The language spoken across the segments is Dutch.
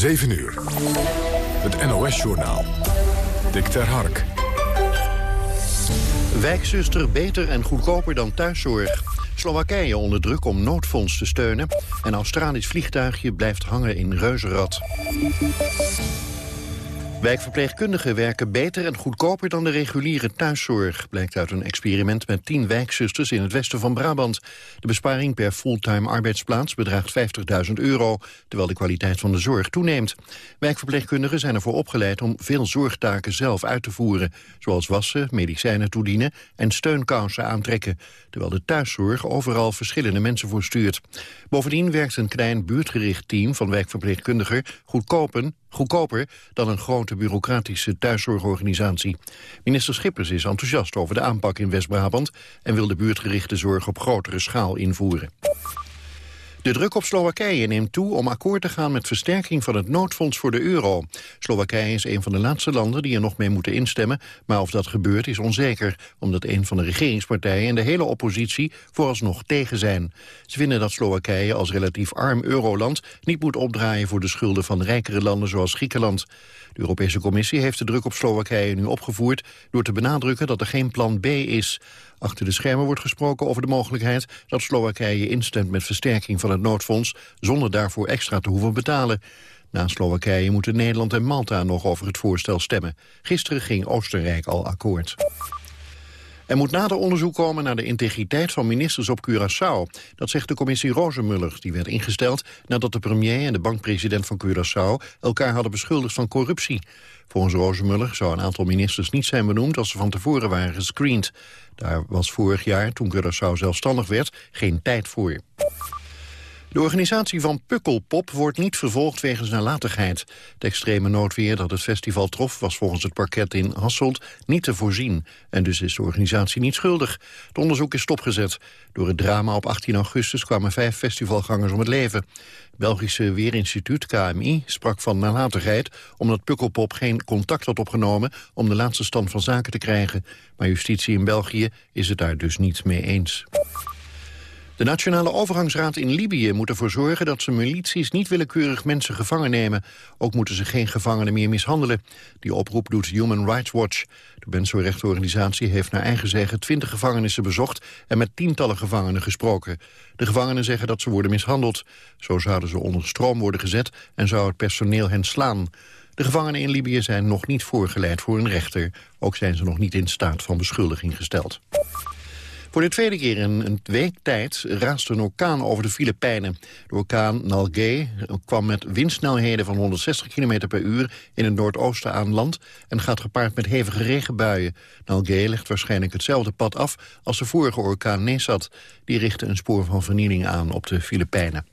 7 uur. Het NOS-journaal. Dick ter Hark. Wijkzuster beter en goedkoper dan thuiszorg. Slowakije onder druk om noodfonds te steunen. En Australisch vliegtuigje blijft hangen in Reuzenrad. Wijkverpleegkundigen werken beter en goedkoper dan de reguliere thuiszorg, blijkt uit een experiment met tien wijkzusters in het westen van Brabant. De besparing per fulltime arbeidsplaats bedraagt 50.000 euro, terwijl de kwaliteit van de zorg toeneemt. Wijkverpleegkundigen zijn ervoor opgeleid om veel zorgtaken zelf uit te voeren, zoals wassen, medicijnen toedienen en steunkousen aantrekken, terwijl de thuiszorg overal verschillende mensen voor stuurt. Bovendien werkt een klein buurtgericht team van wijkverpleegkundigen goedkopen goedkoper dan een grote bureaucratische thuiszorgorganisatie. Minister Schippers is enthousiast over de aanpak in West-Brabant... en wil de buurtgerichte zorg op grotere schaal invoeren. De druk op Slowakije neemt toe om akkoord te gaan met versterking van het noodfonds voor de euro. Slowakije is een van de laatste landen die er nog mee moeten instemmen, maar of dat gebeurt is onzeker, omdat een van de regeringspartijen en de hele oppositie vooralsnog tegen zijn. Ze vinden dat Slowakije als relatief arm euroland niet moet opdraaien voor de schulden van rijkere landen zoals Griekenland. De Europese Commissie heeft de druk op Slowakije nu opgevoerd door te benadrukken dat er geen plan B is. Achter de schermen wordt gesproken over de mogelijkheid dat Slowakije instemt met versterking van het noodfonds zonder daarvoor extra te hoeven betalen. Na Slowakije moeten Nederland en Malta nog over het voorstel stemmen. Gisteren ging Oostenrijk al akkoord. Er moet nader onderzoek komen naar de integriteit van ministers op Curaçao. Dat zegt de commissie Rozenmuller. Die werd ingesteld nadat de premier en de bankpresident van Curaçao... elkaar hadden beschuldigd van corruptie. Volgens Rozenmuller zou een aantal ministers niet zijn benoemd... als ze van tevoren waren gescreend. Daar was vorig jaar, toen Curaçao zelfstandig werd, geen tijd voor. De organisatie van Pukkelpop wordt niet vervolgd wegens nalatigheid. Het extreme noodweer dat het festival trof was volgens het parket in Hasselt niet te voorzien. En dus is de organisatie niet schuldig. Het onderzoek is stopgezet. Door het drama op 18 augustus kwamen vijf festivalgangers om het leven. Het Belgische Weerinstituut, KMI, sprak van nalatigheid... omdat Pukkelpop geen contact had opgenomen om de laatste stand van zaken te krijgen. Maar justitie in België is het daar dus niet mee eens. De Nationale Overgangsraad in Libië moet ervoor zorgen dat ze milities niet willekeurig mensen gevangen nemen. Ook moeten ze geen gevangenen meer mishandelen. Die oproep doet Human Rights Watch. De mensenrechtenorganisatie heeft naar eigen zeggen twintig gevangenissen bezocht en met tientallen gevangenen gesproken. De gevangenen zeggen dat ze worden mishandeld. Zo zouden ze onder stroom worden gezet en zou het personeel hen slaan. De gevangenen in Libië zijn nog niet voorgeleid voor een rechter. Ook zijn ze nog niet in staat van beschuldiging gesteld. Voor de tweede keer in een week tijd raast een orkaan over de Filipijnen. De orkaan Nalgae kwam met windsnelheden van 160 km per uur in het noordoosten aan land en gaat gepaard met hevige regenbuien. Nalgae legt waarschijnlijk hetzelfde pad af als de vorige orkaan Nesat. Die richtte een spoor van vernieling aan op de Filipijnen.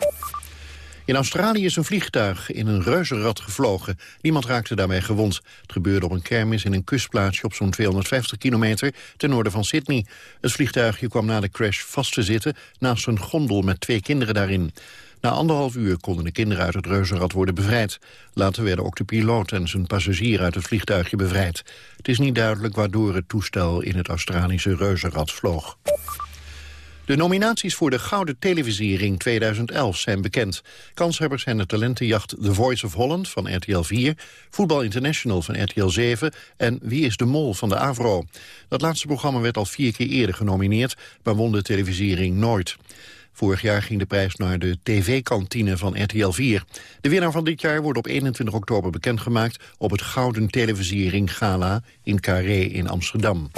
In Australië is een vliegtuig in een reuzenrad gevlogen. Niemand raakte daarbij gewond. Het gebeurde op een kermis in een kustplaatsje op zo'n 250 kilometer ten noorden van Sydney. Het vliegtuigje kwam na de crash vast te zitten naast een gondel met twee kinderen daarin. Na anderhalf uur konden de kinderen uit het reuzenrad worden bevrijd. Later werden ook de piloot en zijn passagier uit het vliegtuigje bevrijd. Het is niet duidelijk waardoor het toestel in het Australische reuzenrad vloog. De nominaties voor de Gouden Televisiering 2011 zijn bekend. Kanshebbers zijn de talentenjacht The Voice of Holland van RTL 4... Voetbal International van RTL 7 en Wie is de Mol van de AVRO. Dat laatste programma werd al vier keer eerder genomineerd... maar won de televisiering nooit. Vorig jaar ging de prijs naar de tv-kantine van RTL 4. De winnaar van dit jaar wordt op 21 oktober bekendgemaakt... op het Gouden Televisiering Gala in Carré in Amsterdam.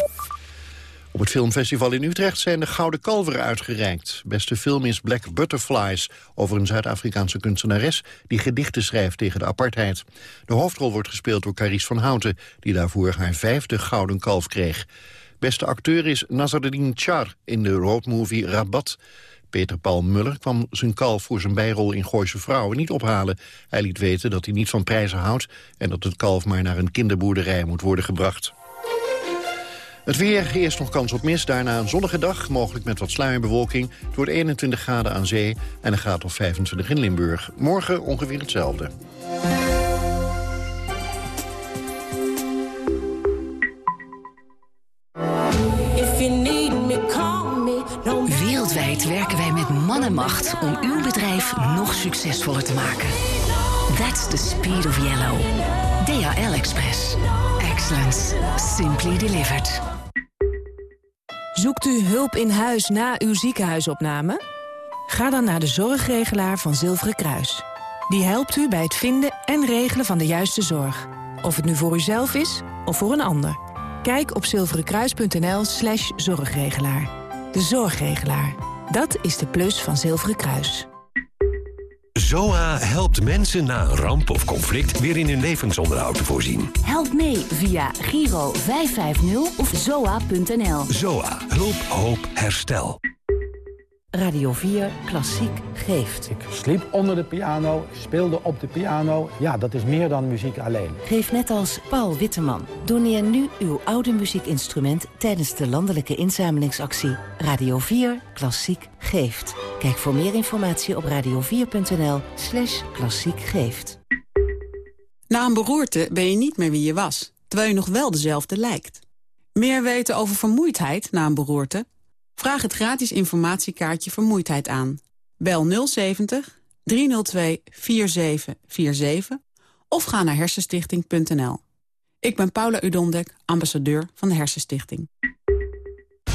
Op het filmfestival in Utrecht zijn de Gouden Kalveren uitgereikt. Beste film is Black Butterflies, over een Zuid-Afrikaanse kunstenares... die gedichten schrijft tegen de apartheid. De hoofdrol wordt gespeeld door Carice van Houten... die daarvoor haar vijfde Gouden Kalf kreeg. Beste acteur is Nazaruddin Char in de roadmovie Rabat... Peter Paul Muller kwam zijn kalf voor zijn bijrol in Gooise Vrouwen niet ophalen. Hij liet weten dat hij niet van prijzen houdt... en dat het kalf maar naar een kinderboerderij moet worden gebracht. Het weer, eerst nog kans op mist, daarna een zonnige dag... mogelijk met wat sluierbewolking. Het wordt 21 graden aan zee en een graad of 25 in Limburg. Morgen ongeveer hetzelfde. Wereldwijd werken wij met man en macht om uw bedrijf nog succesvoller te maken. That's the speed of yellow. DHL Express. Excellence. Simply delivered. Zoekt u hulp in huis na uw ziekenhuisopname? Ga dan naar de zorgregelaar van Zilveren Kruis. Die helpt u bij het vinden en regelen van de juiste zorg. Of het nu voor uzelf is of voor een ander. Kijk op zilverenkruis.nl slash zorgregelaar. De zorgregelaar. Dat is de plus van Zilveren Kruis. ZOA helpt mensen na een ramp of conflict weer in hun levensonderhoud te voorzien. Help mee via Giro 550 of zoa.nl. ZOA. Hulp, hoop, herstel. Radio 4 Klassiek geeft. Ik sliep onder de piano, speelde op de piano. Ja, dat is meer dan muziek alleen. Geef net als Paul Witteman. Doneer nu uw oude muziekinstrument tijdens de landelijke inzamelingsactie Radio 4 Klassiek geeft. Kijk voor meer informatie op radio4.nl slash klassiek geeft. Na een beroerte ben je niet meer wie je was, terwijl je nog wel dezelfde lijkt. Meer weten over vermoeidheid na een beroerte? Vraag het gratis informatiekaartje Vermoeidheid aan. Bel 070 302 4747 of ga naar hersenstichting.nl. Ik ben Paula Udondek, ambassadeur van de Hersenstichting.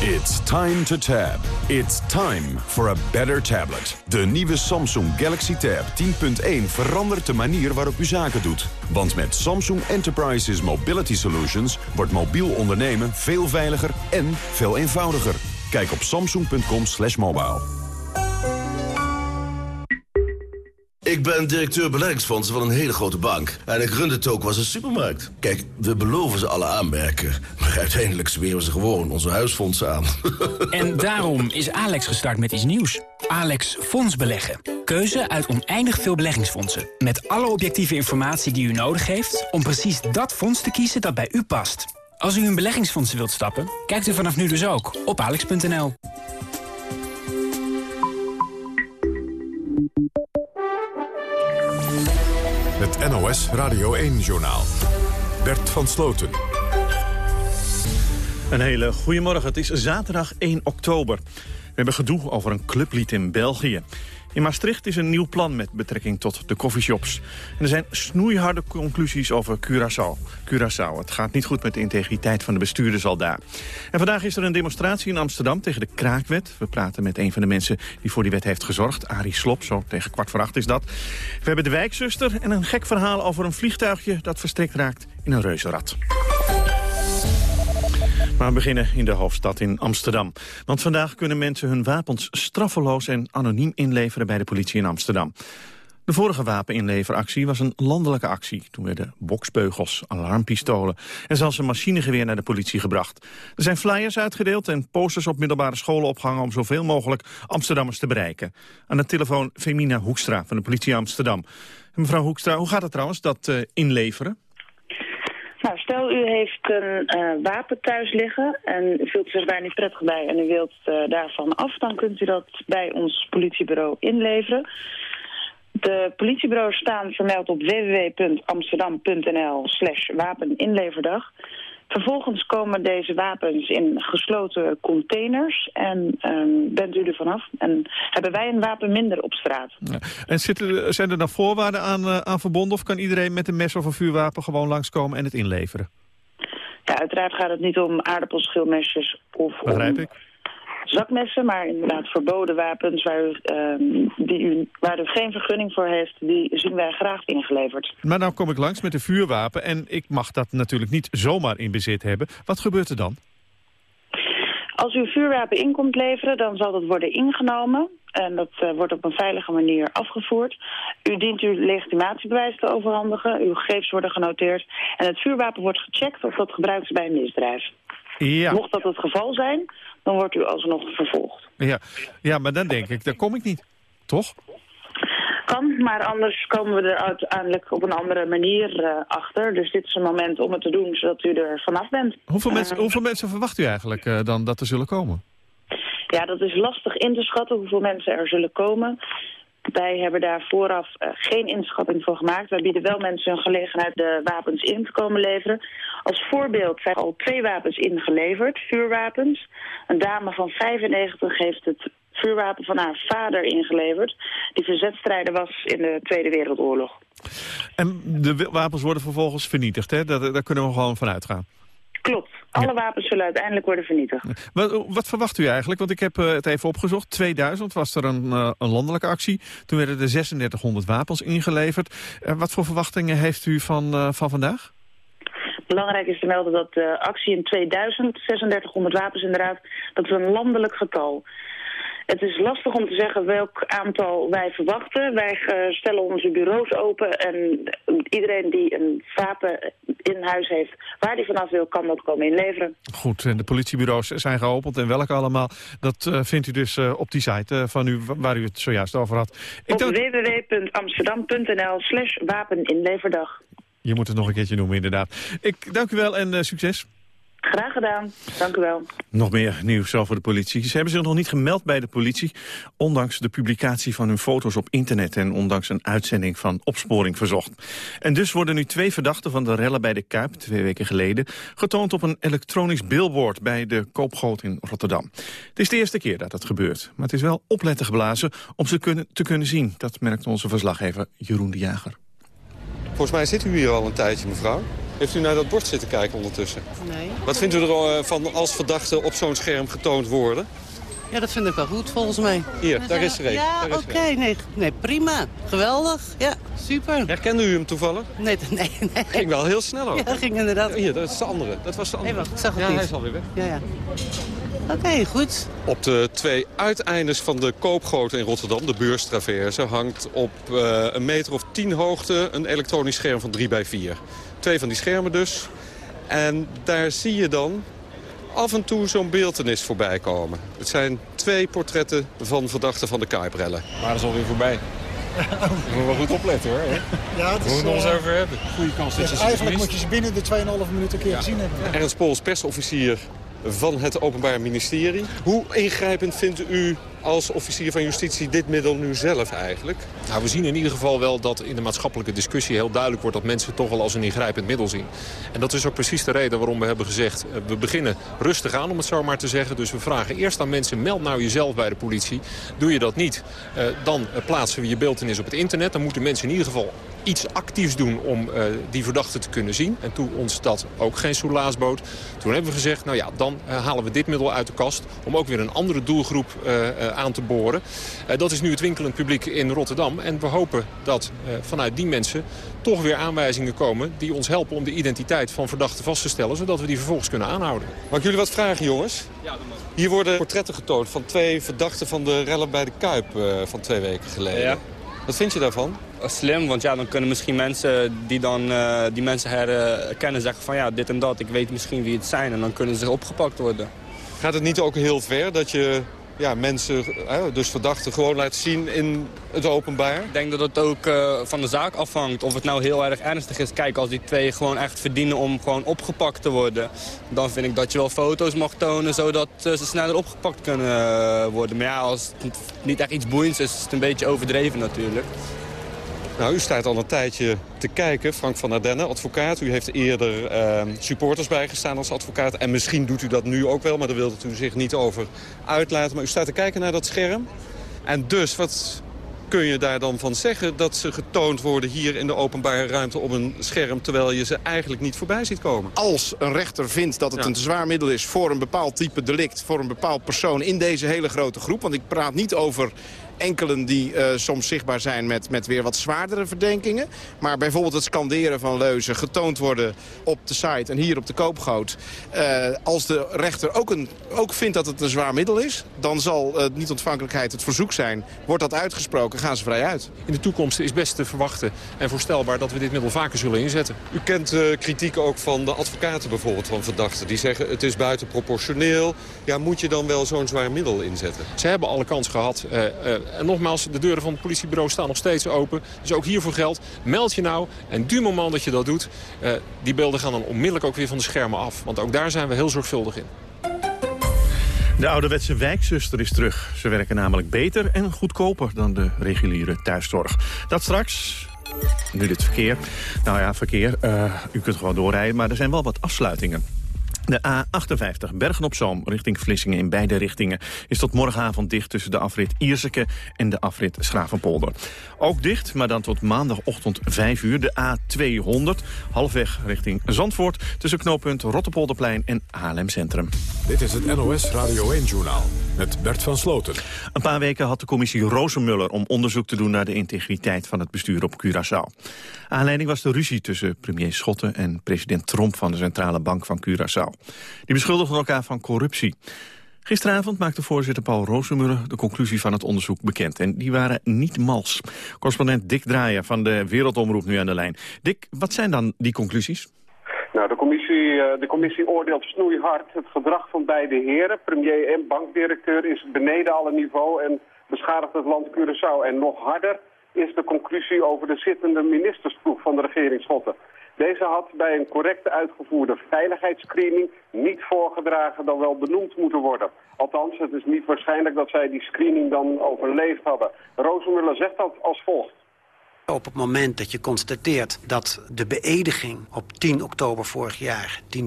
It's time to tab. It's time for a better tablet. De nieuwe Samsung Galaxy Tab 10.1 verandert de manier waarop u zaken doet. Want met Samsung Enterprises Mobility Solutions wordt mobiel ondernemen veel veiliger en veel eenvoudiger. Kijk op samsung.com slash mobile. Ik ben directeur beleggingsfondsen van een hele grote bank. En ik run het ook als een supermarkt. Kijk, we beloven ze alle aanmerken. Maar uiteindelijk smeren ze gewoon onze huisfondsen aan. En daarom is Alex gestart met iets nieuws. Alex Fonds Beleggen. Keuze uit oneindig veel beleggingsfondsen. Met alle objectieve informatie die u nodig heeft... om precies dat fonds te kiezen dat bij u past. Als u in beleggingsfondsen wilt stappen, kijkt u vanaf nu dus ook op alex.nl. Het NOS Radio 1-journaal. Bert van Sloten. Een hele goede morgen. Het is zaterdag 1 oktober. We hebben gedoe over een clublied in België. In Maastricht is een nieuw plan met betrekking tot de coffeeshops. En er zijn snoeiharde conclusies over Curaçao. Curaçao. Het gaat niet goed met de integriteit van de bestuurders al daar. En vandaag is er een demonstratie in Amsterdam tegen de kraakwet. We praten met een van de mensen die voor die wet heeft gezorgd. Arie Slop, zo tegen kwart voor acht is dat. We hebben de wijkzuster en een gek verhaal over een vliegtuigje... dat verstrikt raakt in een reuzenrad. Maar we beginnen in de hoofdstad in Amsterdam. Want vandaag kunnen mensen hun wapens straffeloos en anoniem inleveren bij de politie in Amsterdam. De vorige wapeninleveractie was een landelijke actie. Toen werden boksbeugels, alarmpistolen en zelfs een machinegeweer naar de politie gebracht. Er zijn flyers uitgedeeld en posters op middelbare scholen opgehangen om zoveel mogelijk Amsterdammers te bereiken. Aan de telefoon Femina Hoekstra van de politie Amsterdam. mevrouw Hoekstra, hoe gaat het trouwens, dat uh, inleveren? Nou, stel u heeft een uh, wapen thuis liggen en u voelt zich daar niet prettig bij en u wilt uh, daarvan af, dan kunt u dat bij ons politiebureau inleveren. De politiebureaus staan vermeld op www.amsterdam.nl slash wapeninleverdag. Vervolgens komen deze wapens in gesloten containers en um, bent u er vanaf. En hebben wij een wapen minder op straat. Ja. En zitten, zijn er dan voorwaarden aan, uh, aan verbonden of kan iedereen met een mes of een vuurwapen gewoon langskomen en het inleveren? Ja, uiteraard gaat het niet om aardappelschilmesjes of Begrijp om ik. Zakmessen, maar inderdaad verboden wapens waar u, um, die u, waar u geen vergunning voor heeft, die zien wij graag ingeleverd. Maar nou kom ik langs met een vuurwapen en ik mag dat natuurlijk niet zomaar in bezit hebben. Wat gebeurt er dan? Als u een vuurwapen in komt leveren, dan zal dat worden ingenomen. En dat uh, wordt op een veilige manier afgevoerd. U dient uw legitimatiebewijs te overhandigen. Uw gegevens worden genoteerd. En het vuurwapen wordt gecheckt of dat gebruikt is bij een misdrijf. Ja. Mocht dat het geval zijn, dan wordt u alsnog vervolgd. Ja, ja maar dan denk ik, daar kom ik niet. Toch? Kan, maar anders komen we er uiteindelijk op een andere manier uh, achter. Dus dit is een moment om het te doen, zodat u er vanaf bent. Hoeveel, Uh, mensen, hoeveel mensen verwacht u eigenlijk uh, dan dat er zullen komen? Ja, dat is lastig in te schatten hoeveel mensen er zullen komen. Wij hebben daar vooraf uh, geen inschatting voor gemaakt. Wij bieden wel mensen een gelegenheid de wapens in te komen leveren. Als voorbeeld zijn al twee wapens ingeleverd, vuurwapens. Een dame van 95 heeft het vuurwapen van haar vader ingeleverd. Die verzetstrijder was in de Tweede Wereldoorlog. En de wapens worden vervolgens vernietigd, hè? Daar, daar kunnen we gewoon van uitgaan. Klopt. Alle wapens zullen uiteindelijk worden vernietigd. Wat, wat, verwacht u eigenlijk? Want ik heb uh, het even opgezocht. 2000 was er een, uh, een, landelijke actie. Toen werden er 3600 wapens ingeleverd. Uh, wat voor verwachtingen heeft u van, van vandaag? Belangrijk is te melden dat de actie in 2000, 3600 wapens inderdaad, dat is een landelijk getal. Het is lastig om te zeggen welk aantal wij verwachten. Wij uh, stellen onze bureaus open en iedereen die een wapen in huis heeft... waar die vanaf wil, kan dat komen inleveren. Goed, en de politiebureaus zijn geopend en welke allemaal... dat uh, vindt u dus uh, op die site van u waar u het zojuist over had. Ik op www.amsterdam.nl slash wapeninleverdag. Je moet het nog een keertje noemen, inderdaad. Ik dank u wel en succes. Graag gedaan. Dank u wel. Nog meer nieuws over de politie. Ze hebben zich nog niet gemeld bij de politie... ondanks de publicatie van hun foto's op internet... en ondanks een uitzending van Opsporing Verzocht. En dus worden nu twee verdachten van de rellen bij de Kuip... twee weken geleden, getoond op een elektronisch billboard... bij de Koopgoot in Rotterdam. Het is de eerste keer dat dat gebeurt. Maar het is wel opletten geblazen om ze kunnen, te kunnen zien. Dat merkt onze verslaggever Jeroen de Jager. Volgens mij zit u hier al een tijdje, mevrouw. Heeft u naar dat bord zitten kijken ondertussen? Nee. Wat vindt u ervan eh, als verdachten op zo'n scherm getoond worden? Ja, dat vind ik wel goed volgens mij. Hier, daar is er een. Ja, oké. Nee, nee, prima. Geweldig. Ja, super. Herkende u hem toevallig? Nee, nee, nee. Ging wel heel snel ook. Ja, dat ging inderdaad. Hier, dat is de andere. Dat was de andere. Nee, wacht, ik zag het ja, niet. hij is alweer weg. Ja, ja. Oké, okay, goed. Op de twee uiteindes van de koopgoot in Rotterdam, de beurstraverse... hangt op uh, een meter of tien hoogte een elektronisch scherm van 3 bij 4 Twee van die schermen dus. En daar zie je dan af en toe zo'n beeldenis voorbij komen. Het zijn twee portretten van verdachten van de Kuiprellen. Maar dat is alweer voorbij. Je moet wel goed opletten hoor. Hè? Ja, het is, we moeten nog eens uh, over hebben. Goede kans je Eigenlijk moet je ze binnen de 2,5 minuten een keer ja. gezien hebben. Ja. Ernst Pools, persofficier van het Openbaar Ministerie. Hoe ingrijpend vindt u als officier van justitie dit middel nu zelf eigenlijk? Nou, we zien in ieder geval wel dat in de maatschappelijke discussie heel duidelijk wordt... dat mensen het toch wel als een ingrijpend middel zien. En dat is ook precies de reden waarom we hebben gezegd... we beginnen rustig aan, om het zo maar te zeggen. Dus we vragen eerst aan mensen, meld nou jezelf bij de politie. Doe je dat niet, uh, dan plaatsen we je beeldenis op het internet. Dan moeten mensen in ieder geval iets actiefs doen om die verdachte te kunnen zien. En toen ons dat ook geen soelaas bood. Toen hebben we gezegd, nou ja, dan halen we dit middel uit de kast... om ook weer een andere doelgroep uh, aan te boren. dat is nu het winkelend publiek in Rotterdam. En we hopen dat vanuit die mensen toch weer aanwijzingen komen... die ons helpen om de identiteit van verdachten vast te stellen... zodat we die vervolgens kunnen aanhouden. Mag ik jullie wat vragen, jongens? Ja, dat mag. Hier worden portretten getoond van twee verdachten van de rellen bij de Kuip van twee weken geleden. Ja. Wat vind je daarvan? Slim, want ja, dan kunnen misschien mensen die dan uh, die mensen herkennen zeggen van ja, dit en dat. Ik weet misschien wie het zijn en dan kunnen ze opgepakt worden. Gaat het niet ook heel ver dat je ja, mensen, dus verdachten, gewoon laat zien in het openbaar? Ik denk dat het ook uh, van de zaak afhangt. Of het nou heel erg ernstig is. Kijk, als die twee gewoon echt verdienen om gewoon opgepakt te worden... dan vind ik dat je wel foto's mag tonen... zodat uh, ze sneller opgepakt kunnen uh, worden. Maar ja, als het niet echt iets boeiends is... is het een beetje overdreven natuurlijk. Nou, u staat al een tijdje te kijken. Frank van Ardenne, advocaat. U heeft eerder uh, supporters bijgestaan als advocaat. En misschien doet u dat nu ook wel, maar daar wilde u zich niet over uitlaten. Maar u staat te kijken naar dat scherm. En dus, wat kun je daar dan van zeggen dat ze getoond worden hier in de openbare ruimte op een scherm... terwijl je ze eigenlijk niet voorbij ziet komen? Als een rechter vindt dat het ja. een te zwaar middel is voor een bepaald type delict... voor een bepaald persoon in deze hele grote groep... want ik praat niet over enkelen die uh, soms zichtbaar zijn met, met weer wat zwaardere verdenkingen. Maar bijvoorbeeld het scanderen van leuzen getoond worden op de site en hier op de koopgoot. Uh, als de rechter ook, een, ook vindt dat het een zwaar middel is... dan zal uh, niet-ontvankelijkheid het verzoek zijn. Wordt dat uitgesproken, gaan ze vrij uit. In de toekomst is best te verwachten en voorstelbaar dat we dit middel vaker zullen inzetten. U kent kritiek ook van de advocaten bijvoorbeeld van verdachten. Die zeggen het is buitenproportioneel. Ja, moet je dan wel zo'n zwaar middel inzetten? Ze hebben alle kans gehad en nogmaals, de deuren van het politiebureau staan nog steeds open. Dus ook hiervoor geldt, meld je nou. En du moment dat je dat doet, uh, die beelden gaan dan onmiddellijk ook weer van de schermen af. Want ook daar zijn we heel zorgvuldig in. De ouderwetse wijkzuster is terug. Ze werken namelijk beter en goedkoper dan de reguliere thuiszorg. Dat straks... Nu dit verkeer. Nou ja, verkeer. Uh, u kunt gewoon doorrijden, maar er zijn wel wat afsluitingen. De A58 Bergen-op-Zoom richting Vlissingen in beide richtingen... is tot morgenavond dicht tussen de afrit Ierseke en de afrit Schravenpolder. Ook dicht, maar dan tot maandagochtend 5 uur. De A200 halfweg richting Zandvoort... tussen knooppunt Rotterpolderplein en Haarlem Centrum. Dit is het NOS Radio 1-journaal met Bert van Sloten. Een paar weken had de commissie Rozenmuller om onderzoek te doen... naar de integriteit van het bestuur op Curaçao. Aanleiding was de ruzie tussen premier Schotten en president Trump... van de Centrale Bank van Curaçao. Die beschuldigen elkaar van corruptie. Gisteravond maakte voorzitter Paul Rozemuller de conclusie van het onderzoek bekend. En die waren niet mals. Correspondent Dick Draaier van de Wereldomroep nu aan de lijn. Dick, wat zijn dan die conclusies? Nou, de commissie, eh, de commissie oordeelt snoeihard het gedrag van beide heren. Premier en bankdirecteur is beneden alle niveau en beschadigt het land Curaçao. En nog harder is de conclusie over de zittende ministersploeg van de regering Schotten. Deze had bij een correcte uitgevoerde veiligheidsscreening niet voorgedragen dan wel benoemd moeten worden. Althans, het is niet waarschijnlijk dat zij die screening dan overleefd hadden. Rozenmuller zegt dat als volgt. Op het moment dat je constateert dat de beëdiging op 10 oktober vorig jaar, 10-10-10,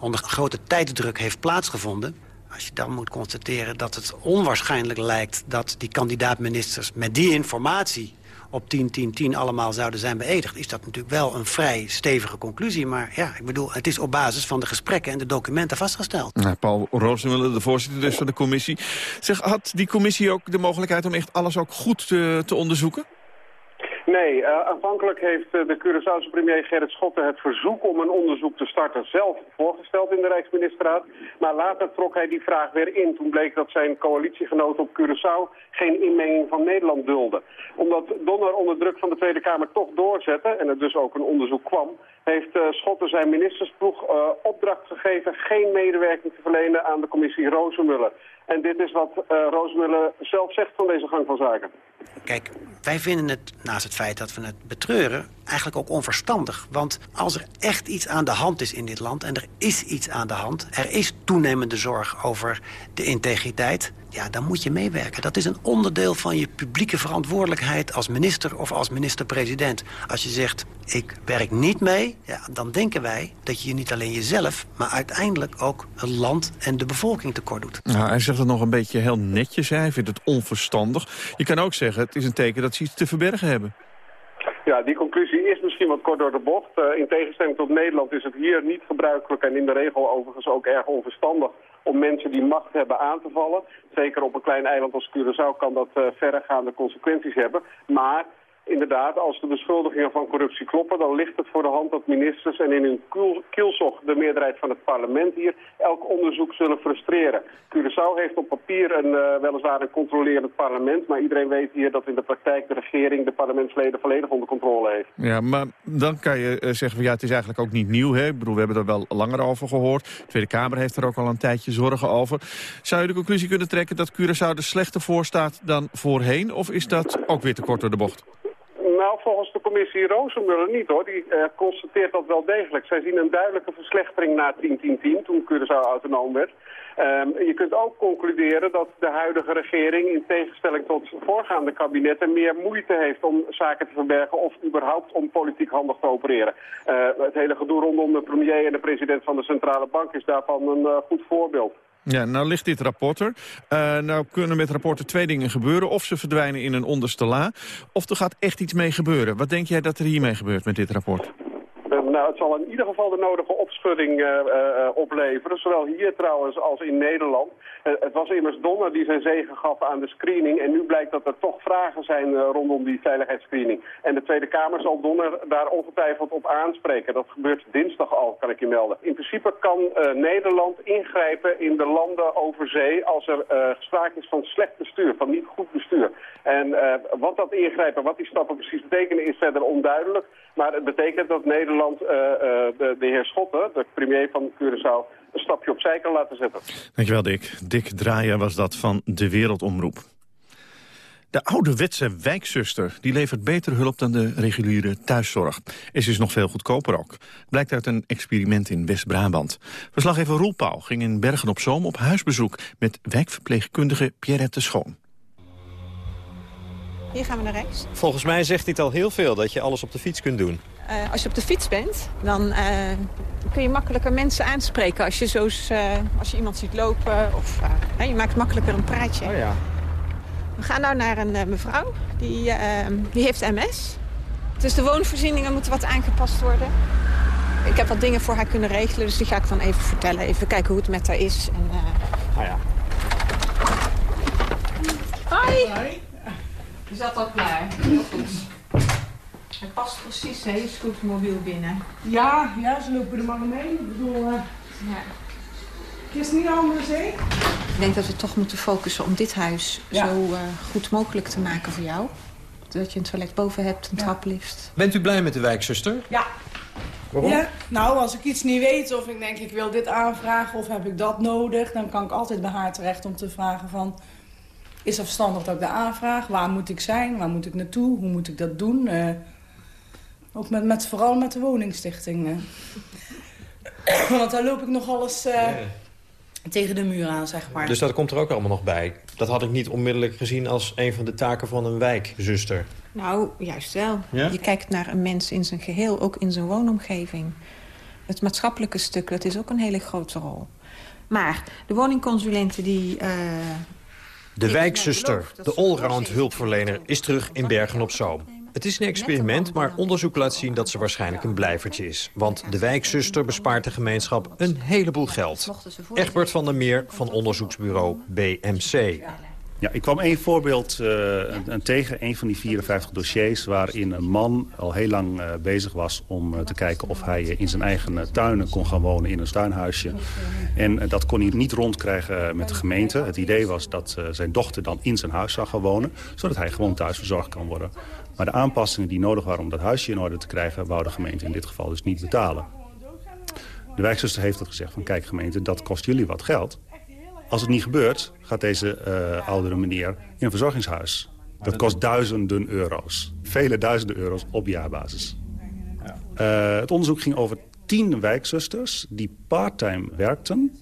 onder grote tijdsdruk heeft plaatsgevonden... als je dan moet constateren dat het onwaarschijnlijk lijkt dat die kandidaat-ministers met die informatie op 10-10-10 allemaal zouden zijn beëdigd... is dat natuurlijk wel een vrij stevige conclusie. Maar ja, ik bedoel, het is op basis van de gesprekken en de documenten vastgesteld. Paul Rozenmuller, de voorzitter dus van de commissie. Zeg, had die commissie ook de mogelijkheid om echt alles ook goed te, te onderzoeken? Nee, uh, aanvankelijk heeft uh, de Curaçaose premier Gerrit Schotten het verzoek om een onderzoek te starten zelf voorgesteld in de Rijksministerraad. Maar later trok hij die vraag weer in. Toen bleek dat zijn coalitiegenoten op Curaçao geen inmenging van Nederland dulden. Omdat Donner onder druk van de Tweede Kamer toch doorzette en er dus ook een onderzoek kwam, heeft uh, Schotten zijn ministersploeg opdracht gegeven geen medewerking te verlenen aan de commissie Rozenmuller. En dit is wat uh, zelf zegt van deze gang van zaken. Kijk, wij vinden het, naast het feit dat we het betreuren... eigenlijk ook onverstandig. Want als er echt iets aan de hand is in dit land... en er is iets aan de hand... er is toenemende zorg over de integriteit... ja, dan moet je meewerken. Dat is een onderdeel van je publieke verantwoordelijkheid... als minister of als minister-president. Als je zegt, ik werk niet mee... Ja, dan denken wij dat je niet alleen jezelf... maar uiteindelijk ook het land en de bevolking tekort doet. Nou, hij zegt het nog een beetje heel netjes. Hij vindt het onverstandig. Je kan ook zeggen, het is een teken dat ze iets te verbergen hebben. Ja, die conclusie is misschien wat kort door de bocht. Uh, in tegenstelling tot Nederland is het hier niet gebruikelijk en in de regel overigens ook erg onverstandig om mensen die macht hebben aan te vallen. Zeker op een klein eiland als Curaçao kan dat uh, verregaande consequenties hebben. Maar inderdaad, als de beschuldigingen van corruptie kloppen... dan ligt het voor de hand dat ministers en in hun kielzog de meerderheid van het parlement hier... elk onderzoek zullen frustreren. Curaçao heeft op papier een, uh, weliswaar een controlerend parlement... maar iedereen weet hier dat in de praktijk de regering de parlementsleden volledig onder controle heeft. Ja, maar dan kan je uh, zeggen, van, ja, het is eigenlijk ook niet nieuw. Hè? Ik bedoel, we hebben er wel langer over gehoord. De Tweede Kamer heeft er ook al een tijdje zorgen over. Zou je de conclusie kunnen trekken dat Curaçao er slechter voor staat dan voorheen? Of is dat ook weer te kort door de bocht? Nou, volgens de commissie Rozenmuller niet hoor. Die uh, constateert dat wel degelijk. Zij zien een duidelijke verslechtering na 10-10-10, toen Curaçao autonoom werd. Um, je kunt ook concluderen dat de huidige regering in tegenstelling tot voorgaande kabinetten meer moeite heeft om zaken te verbergen of überhaupt om politiek handig te opereren. Uh, het hele gedoe rondom de premier en de president van de centrale bank is daarvan een uh, goed voorbeeld. Ja, nou ligt dit rapport er. Uh, nou kunnen met rapporten twee dingen gebeuren. Of ze verdwijnen in een onderste la, of er gaat echt iets mee gebeuren. Wat denk jij dat er hiermee gebeurt met dit rapport? Nou, het zal in ieder geval de nodige opschudding uh, uh, opleveren. Zowel hier trouwens als in Nederland. Uh, het was immers Donner die zijn zegen gaf aan de screening. En nu blijkt dat er toch vragen zijn rondom die veiligheidsscreening. En de Tweede Kamer zal Donner daar ongetwijfeld op aanspreken. Dat gebeurt dinsdag al, kan ik je melden. In principe kan Nederland ingrijpen in de landen over zee... als er sprake is van slecht bestuur, van niet goed bestuur. En wat dat ingrijpen, wat die stappen precies betekenen, is verder onduidelijk. Maar het betekent dat Nederland uh, uh, de, de, heer Schotten, de premier van Curaçao, een stapje opzij kan laten zetten. Dankjewel Dick. Dick Draaier was dat van De Wereldomroep. De ouderwetse wijkzuster die levert betere hulp dan de reguliere thuiszorg. Is dus nog veel goedkoper ook. Blijkt uit een experiment in West-Brabant. Verslaggever Roel Pauw ging in Bergen op Zoom op huisbezoek... met wijkverpleegkundige Pierrette Schoon. Hier gaan we naar rechts. Volgens mij zegt dit al heel veel, dat je alles op de fiets kunt doen. Uh, als je op de fiets bent, dan uh, kun je makkelijker mensen aanspreken. Als je, zo, uh, als je iemand ziet lopen of je maakt makkelijker een praatje. Oh ja. We gaan nou naar een mevrouw, die, die heeft MS. Dus de woonvoorzieningen moeten wat aangepast worden. Ik heb wat dingen voor haar kunnen regelen, dus die ga ik dan even vertellen. Even kijken hoe het met haar is. En, ah ja. Hoi! Hoi. Je zat al klaar. Heel goed. Hij past precies, hè, je scootmobiel binnen. Ja, ja, ze lopen er maar mee. Ik bedoel, uh, ja. is niet anders, hè? Ik denk dat we toch moeten focussen om dit huis zo uh, goed mogelijk te maken voor jou. Dat je een toilet boven hebt, een ja. traplift. Bent u blij met de wijkzuster? Ja. Waarom? Ja, nou, als ik iets niet weet of ik denk ik wil dit aanvragen of heb ik dat nodig... dan kan ik altijd bij haar terecht om te vragen van... is het verstandig dat ik de aanvraag? Waar moet ik zijn? Waar moet ik naartoe? Hoe moet ik dat doen? Uh, ook met, met, vooral met de woningstichting. Want daar loop ik nog alles uh, tegen de muur aan, zeg maar. Dus dat komt er ook allemaal nog bij? Dat had ik niet onmiddellijk gezien als een van de taken van een wijkzuster. Nou, juist wel. Ja? Je kijkt naar een mens in zijn geheel, ook in zijn woonomgeving. Het maatschappelijke stuk, dat is ook een hele grote rol. Maar de woningconsulenten die... Uh, de wijkzuster, de allround hulpverlener, is terug in Bergen op Zoom. Het is een experiment, maar onderzoek laat zien dat ze waarschijnlijk een blijvertje is. Want de wijkzuster bespaart de gemeenschap een heleboel geld. Egbert van der Meer van onderzoeksbureau BMC. Ja, ik kwam één voorbeeld uh, tegen, een van die 54 dossiers... waarin een man al heel lang uh, bezig was om uh, te kijken of hij in zijn eigen tuinen kon gaan wonen in een tuinhuisje. En dat kon hij niet rondkrijgen met de gemeente. Het idee was dat zijn dochter dan in zijn huis zou gaan wonen... zodat hij gewoon thuis verzorgd kan worden. Maar de aanpassingen die nodig waren om dat huisje in orde te krijgen... wou de gemeente in dit geval dus niet betalen. De wijkzuster heeft het gezegd van kijk gemeente, dat kost jullie wat geld. Als het niet gebeurt, gaat deze uh, oudere meneer in een verzorgingshuis. Dat kost duizenden euro's. Vele duizenden euro's op jaarbasis. Uh, het onderzoek ging over tien wijkzusters die parttime werkten.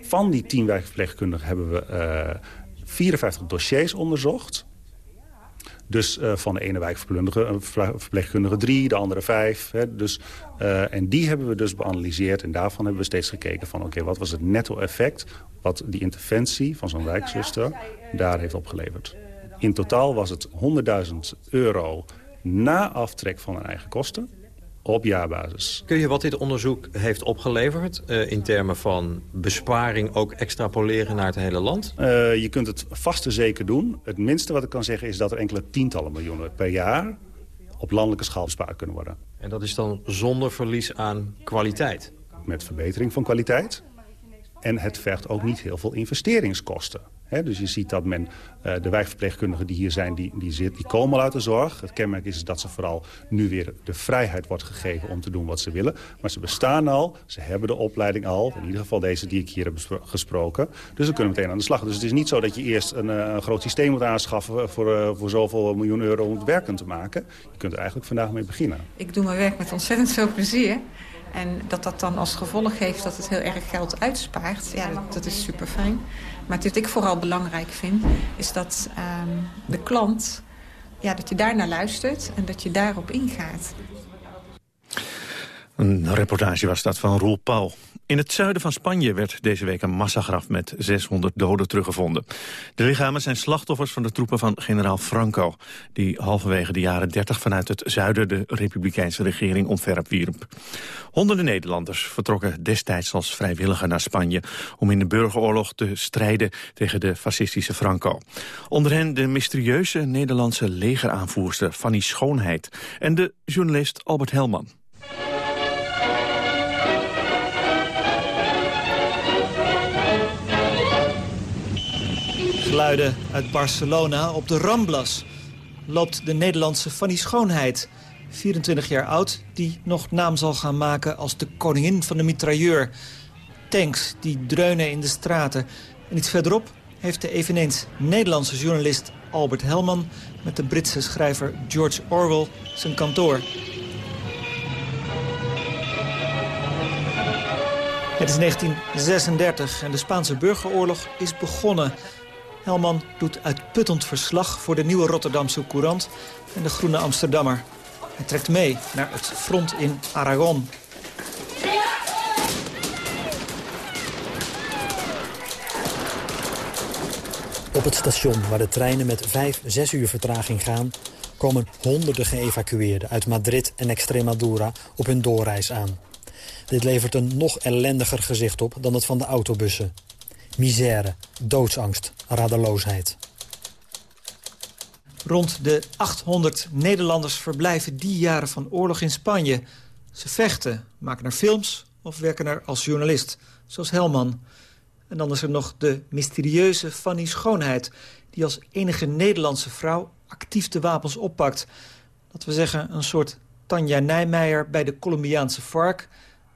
Van die tien wijkverpleegkundigen hebben we uh, 54 dossiers onderzocht. Dus uh, van de ene wijkverpleegkundige drie, de andere vijf. Hè, dus, uh, en die hebben we dus beanalyseerd. En daarvan hebben we steeds gekeken van... oké, okay, wat was het netto-effect... wat die interventie van zo'n wijkzuster daar heeft opgeleverd. In totaal was het 100.000 euro na aftrek van hun eigen kosten op jaarbasis. Kun je wat dit onderzoek heeft opgeleverd... Uh, in termen van besparing ook extrapoleren naar het hele land? Uh, je kunt het vast en zeker doen. Het minste wat ik kan zeggen is dat er enkele tientallen miljoenen per jaar... op landelijke schaal bespaard kunnen worden. En dat is dan zonder verlies aan kwaliteit? Met verbetering van kwaliteit. En het vergt ook niet heel veel investeringskosten. Dus je ziet dat men, uh, de wijkverpleegkundigen die hier zijn, die, die, zit, die komen al uit de zorg. Het kenmerk is dat ze vooral nu weer de vrijheid wordt gegeven om te doen wat ze willen. Maar ze bestaan al, ze hebben de opleiding al. In ieder geval deze die ik hier heb gesproken. Dus ze kunnen meteen aan de slag. Dus het is niet zo dat je eerst een, een groot systeem moet aanschaffen voor, uh, voor zoveel miljoen euro om het werkend te maken. Je kunt er eigenlijk vandaag mee beginnen. Ik doe mijn werk met ontzettend veel plezier. En dat dat dan als gevolg heeft dat het heel erg geld uitspaart, ja, dat, dat is super fijn. Maar wat ik vooral belangrijk vind, is dat um, de klant, ja, dat je daarnaar luistert en dat je daarop ingaat. Een reportage was dat van Roel Pauw. In het zuiden van Spanje werd deze week een massagraf met 600 doden teruggevonden. De lichamen zijn slachtoffers van de troepen van generaal Franco... die halverwege de jaren 30 vanuit het zuiden de republikeinse regering ontwerp wierp. Honderden Nederlanders vertrokken destijds als vrijwilliger naar Spanje... om in de burgeroorlog te strijden tegen de fascistische Franco. Onder hen de mysterieuze Nederlandse legeraanvoerster Fanny Schoonheid... en de journalist Albert Helman. Geluiden uit Barcelona op de Ramblas loopt de Nederlandse Fanny Schoonheid. 24 jaar oud, die nog naam zal gaan maken als de koningin van de mitrailleur. Tanks die dreunen in de straten. En iets verderop heeft de eveneens Nederlandse journalist Albert Helman... met de Britse schrijver George Orwell zijn kantoor. Het is 1936 en de Spaanse burgeroorlog is begonnen... Helman doet uitputtend verslag voor de Nieuwe Rotterdamse Courant en de Groene Amsterdammer. Hij trekt mee naar het front in Aragon. Op het station waar de treinen met 5, 6 uur vertraging gaan... komen honderden geëvacueerden uit Madrid en Extremadura op hun doorreis aan. Dit levert een nog ellendiger gezicht op dan het van de autobussen. Misère, doodsangst, radeloosheid. Rond de 800 Nederlanders verblijven die jaren van oorlog in Spanje. Ze vechten, maken er films of werken er als journalist, zoals Helman. En dan is er nog de mysterieuze Fanny Schoonheid... die als enige Nederlandse vrouw actief de wapens oppakt. Dat we zeggen een soort Tanja Nijmeijer bij de Colombiaanse FARC...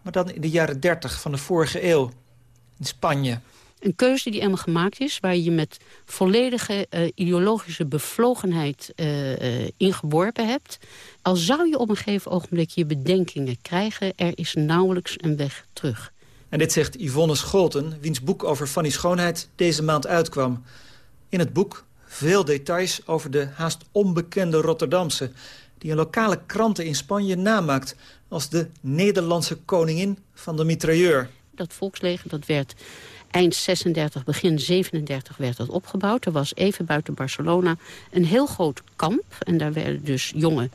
maar dan in de jaren 30 van de vorige eeuw. In Spanje. Een keuze die helemaal gemaakt is... waar je met volledige uh, ideologische bevlogenheid uh, uh, ingeworpen hebt. Al zou je op een gegeven ogenblik je bedenkingen krijgen... er is nauwelijks een weg terug. En dit zegt Yvonne Scholten, wiens boek over Fanny Schoonheid deze maand uitkwam. In het boek veel details over de haast onbekende Rotterdamse... die een lokale kranten in Spanje namaakt als de Nederlandse koningin van de mitrailleur. Dat volksleger dat werd eind 36, begin 37 werd dat opgebouwd. Er was even buiten Barcelona een heel groot kamp. En daar werden dus jonge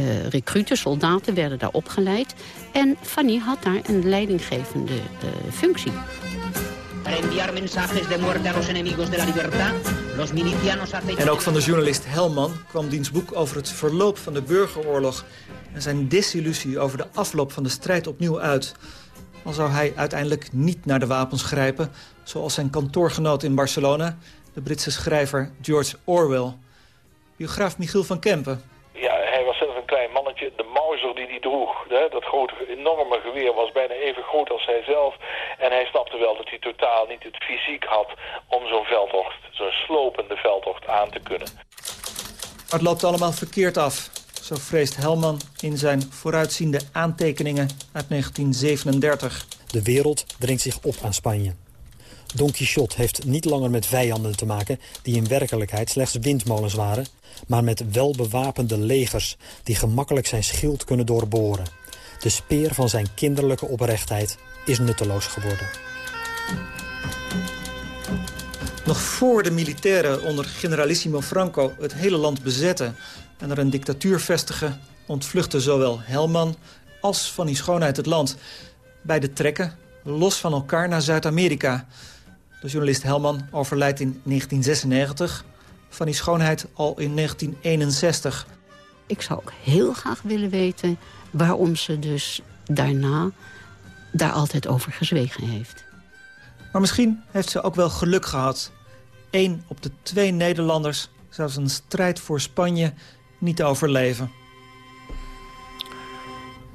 uh, recruten, soldaten, werden daar opgeleid. En Fanny had daar een leidinggevende uh, functie. En ook van de journalist Helman kwam diens boek over het verloop van de burgeroorlog... en zijn desillusie over de afloop van de strijd opnieuw uit. Al zou hij uiteindelijk niet naar de wapens grijpen... zoals zijn kantoorgenoot in Barcelona, de Britse schrijver George Orwell. Biograaf Michiel van Kempen de Mauser die hij droeg, hè, dat grote, enorme geweer, was bijna even groot als hij zelf. En hij snapte wel dat hij totaal niet het fysiek had om zo'n veldtocht, zo'n slopende veldtocht aan te kunnen. het loopt allemaal verkeerd af. Zo vreest Helman in zijn vooruitziende aantekeningen uit 1937. De wereld dringt zich op aan Spanje. Don Quixote heeft niet langer met vijanden te maken... die in werkelijkheid slechts windmolens waren... maar met welbewapende legers die gemakkelijk zijn schild kunnen doorboren. De speer van zijn kinderlijke oprechtheid is nutteloos geworden. Nog voor de militairen onder generalissimo Franco het hele land bezetten... en er een dictatuur vestigen, ontvluchten zowel Helman als Fanny Schoonheid het land. Bij de trekken, los van elkaar naar Zuid-Amerika... De journalist Helman overlijdt in 1996. Van die schoonheid al in 1961. Ik zou ook heel graag willen weten waarom ze dus daarna daar altijd over gezwegen heeft. Maar misschien heeft ze ook wel geluk gehad. Eén op de twee Nederlanders zou zijn strijd voor Spanje niet overleven.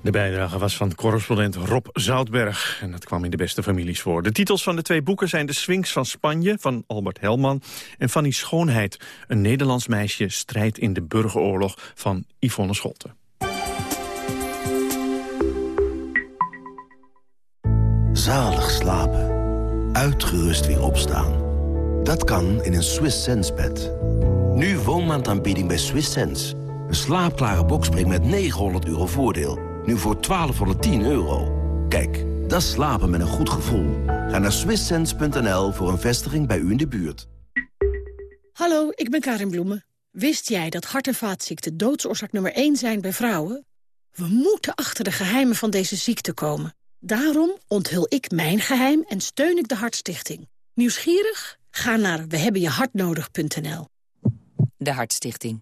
De bijdrage was van correspondent Rob Zoutberg. En dat kwam in de beste families voor. De titels van de twee boeken zijn De Sphinx van Spanje van Albert Helman... en Fanny Schoonheid, een Nederlands meisje strijd in de burgeroorlog van Yvonne Scholten. Zalig slapen. Uitgerust weer opstaan. Dat kan in een Swiss Sense bed. Nu woonmaandaanbieding bij Swiss Sense. Een slaapklare bokspring met 900 euro voordeel. Nu voor 1210 euro. Kijk, dat slapen met een goed gevoel. Ga naar swisssense.nl voor een vestiging bij u in de buurt. Hallo, ik ben Karin Bloemen. Wist jij dat hart- en vaatziekten doodsoorzaak nummer 1 zijn bij vrouwen? We moeten achter de geheimen van deze ziekte komen. Daarom onthul ik mijn geheim en steun ik de Hartstichting. Nieuwsgierig? Ga naar wehebbenjehartnodig.nl. De Hartstichting.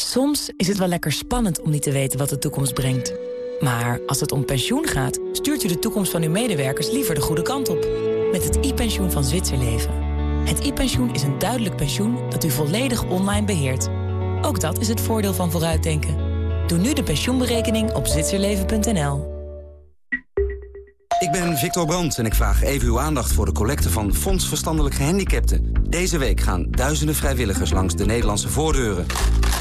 Soms is het wel lekker spannend om niet te weten wat de toekomst brengt. Maar als het om pensioen gaat, stuurt u de toekomst van uw medewerkers liever de goede kant op. Met het e-pensioen van Zwitserleven. Het e-pensioen is een duidelijk pensioen dat u volledig online beheert. Ook dat is het voordeel van vooruitdenken. Doe nu de pensioenberekening op zwitserleven.nl. Ik ben Victor Brandt en ik vraag even uw aandacht voor de collecte van Fonds Verstandelijk Gehandicapten. Deze week gaan duizenden vrijwilligers langs de Nederlandse voordeuren.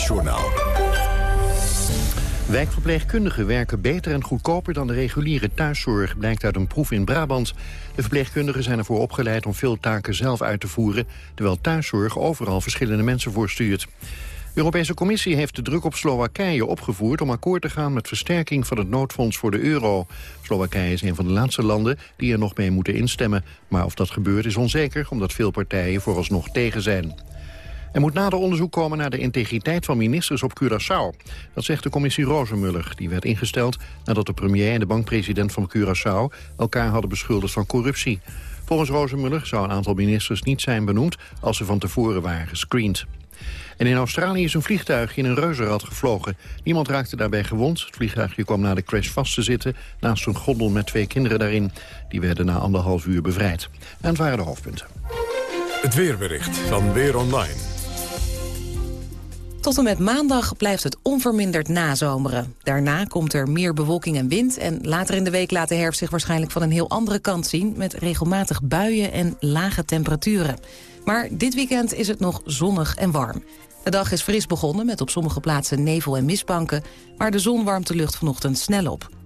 NOS-journaal. Wijkverpleegkundigen werken beter en goedkoper dan de reguliere thuiszorg, blijkt uit een proef in Brabant. De verpleegkundigen zijn ervoor opgeleid om veel taken zelf uit te voeren, terwijl thuiszorg overal verschillende mensen voorstuurt. De Europese Commissie heeft de druk op Slowakije opgevoerd om akkoord te gaan met versterking van het noodfonds voor de euro. Slowakije is een van de laatste landen die er nog mee moeten instemmen. Maar of dat gebeurt is onzeker, omdat veel partijen vooralsnog tegen zijn. Er moet nader onderzoek komen naar de integriteit van ministers op Curaçao. Dat zegt de commissie Rozenmuller. Die werd ingesteld nadat de premier en de bankpresident van Curaçao... elkaar hadden beschuldigd van corruptie. Volgens Rozenmuller zou een aantal ministers niet zijn benoemd... als ze van tevoren waren gescreend. En in Australië is een vliegtuigje in een reuzenrad gevlogen. Niemand raakte daarbij gewond. Het vliegtuigje kwam na de crash vast te zitten... naast een gondel met twee kinderen daarin. Die werden na anderhalf uur bevrijd. En het waren de hoofdpunten. Het weerbericht van Weer Online. Tot en met maandag blijft het onverminderd nazomeren. Daarna komt er meer bewolking en wind... en later in de week laat de herfst zich waarschijnlijk van een heel andere kant zien... met regelmatig buien en lage temperaturen. Maar dit weekend is het nog zonnig en warm. De dag is fris begonnen met op sommige plaatsen nevel en mistbanken... maar de zon warmt de lucht vanochtend snel op.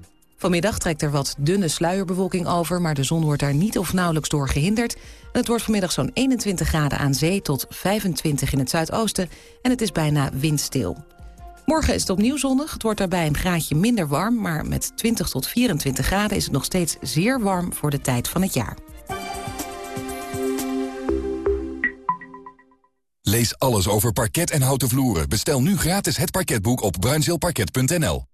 Vanmiddag trekt er wat dunne sluierbewolking over... maar de zon wordt daar niet of nauwelijks door gehinderd. En het wordt vanmiddag zo'n 21 graden aan zee tot 25 in het zuidoosten... en het is bijna windstil. Morgen is het opnieuw zonnig. Het wordt daarbij een graadje minder warm... maar met 20 tot 24 graden is het nog steeds zeer warm voor de tijd van het jaar. Lees alles over parket en houten vloeren. Bestel nu gratis het parketboek op bruinzeelparket.nl.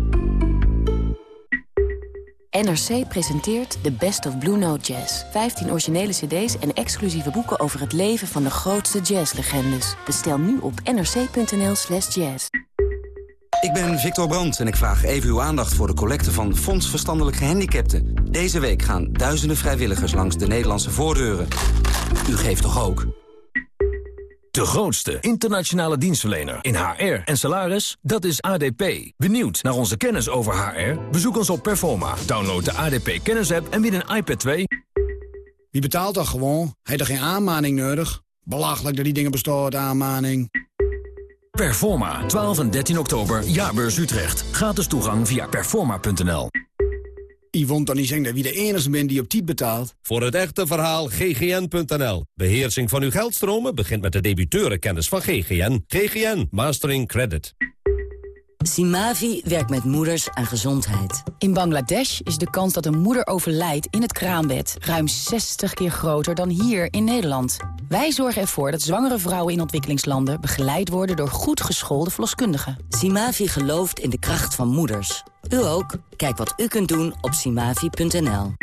NRC presenteert The Best of Blue Note Jazz. 15 originele cd's en exclusieve boeken over het leven van de grootste jazzlegendes. Bestel nu op nrc.nl slash jazz. Ik ben Victor Brandt en ik vraag even uw aandacht voor de collecte van Fonds Verstandelijk Gehandicapten. Deze week gaan duizenden vrijwilligers langs de Nederlandse voordeuren. U geeft toch ook? De grootste internationale dienstverlener in HR en salaris, dat is ADP. Benieuwd naar onze kennis over HR? Bezoek ons op Performa. Download de ADP kennisapp en win een iPad 2. Wie betaalt dat gewoon? Heeft er geen aanmaning nodig? Belachelijk dat die dingen bestaan, aanmaning. Performa, 12 en 13 oktober, Jaarbeurs Utrecht. Gratis toegang via performa.nl. Yvonne dan niet zeggen dat wie de enige bent die op tijd betaalt. Voor het echte verhaal ggn.nl. Beheersing van uw geldstromen begint met de debiteurenkennis van GGN. GGN Mastering Credit. Simavi werkt met moeders aan gezondheid. In Bangladesh is de kans dat een moeder overlijdt in het kraambed... ruim 60 keer groter dan hier in Nederland. Wij zorgen ervoor dat zwangere vrouwen in ontwikkelingslanden... begeleid worden door goed geschoolde verloskundigen. Simavi gelooft in de kracht van moeders. U ook? Kijk wat u kunt doen op simavi.nl.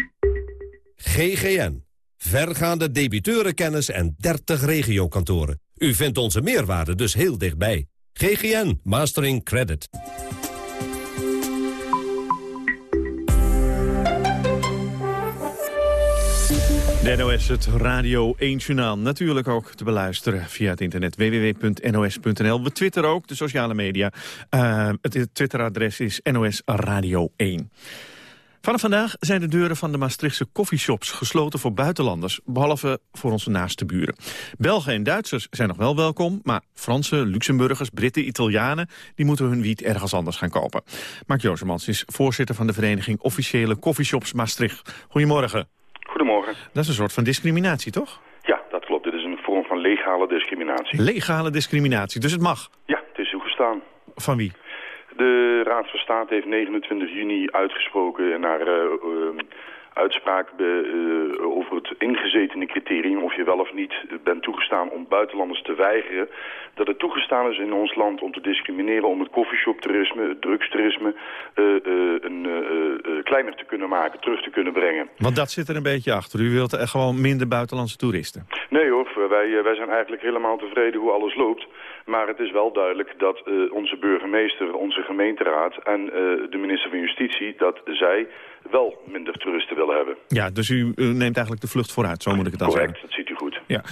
GGN. Vergaande debiteurenkennis en 30 regiokantoren. U vindt onze meerwaarde dus heel dichtbij. GGN Mastering Credit. NOS, het Radio 1 Journaal. Natuurlijk ook te beluisteren via het internet www.nos.nl. We twitteren ook, de sociale media. Uh, het Twitteradres is NOS Radio 1. Vanaf vandaag zijn de deuren van de Maastrichtse coffeeshops gesloten voor buitenlanders, behalve voor onze naaste buren. Belgen en Duitsers zijn nog wel welkom, maar Fransen, Luxemburgers, Britten, Italianen, die moeten hun wiet ergens anders gaan kopen. Mark Jozemans is voorzitter van de vereniging Officiële Coffeeshops Maastricht. Goedemorgen. Goedemorgen. Dat is een soort van discriminatie, toch? Ja, dat klopt. Dit is een vorm van legale discriminatie. Legale discriminatie, dus het mag? Ja, het is toegestaan. Van wie? De Raad van State heeft 29 juni uitgesproken naar uh, uh, uitspraak be, uh, over het ingezetene criterium... of je wel of niet bent toegestaan om buitenlanders te weigeren... dat het toegestaan is in ons land om te discrimineren... om het koffieshoptoerisme, het drugstoerisme... een, kleiner te kunnen maken, terug te kunnen brengen. Want dat zit er een beetje achter. U wilt er gewoon minder buitenlandse toeristen? Nee hoor, wij, wij zijn eigenlijk helemaal tevreden hoe alles loopt... Maar het is wel duidelijk dat uh, onze burgemeester, onze gemeenteraad en uh, de minister van Justitie... dat zij wel minder toeristen willen hebben. Ja, dus u, u neemt eigenlijk de vlucht vooruit, zo moet ik het dan Correct, zeggen. dat ziet u goed. Ja.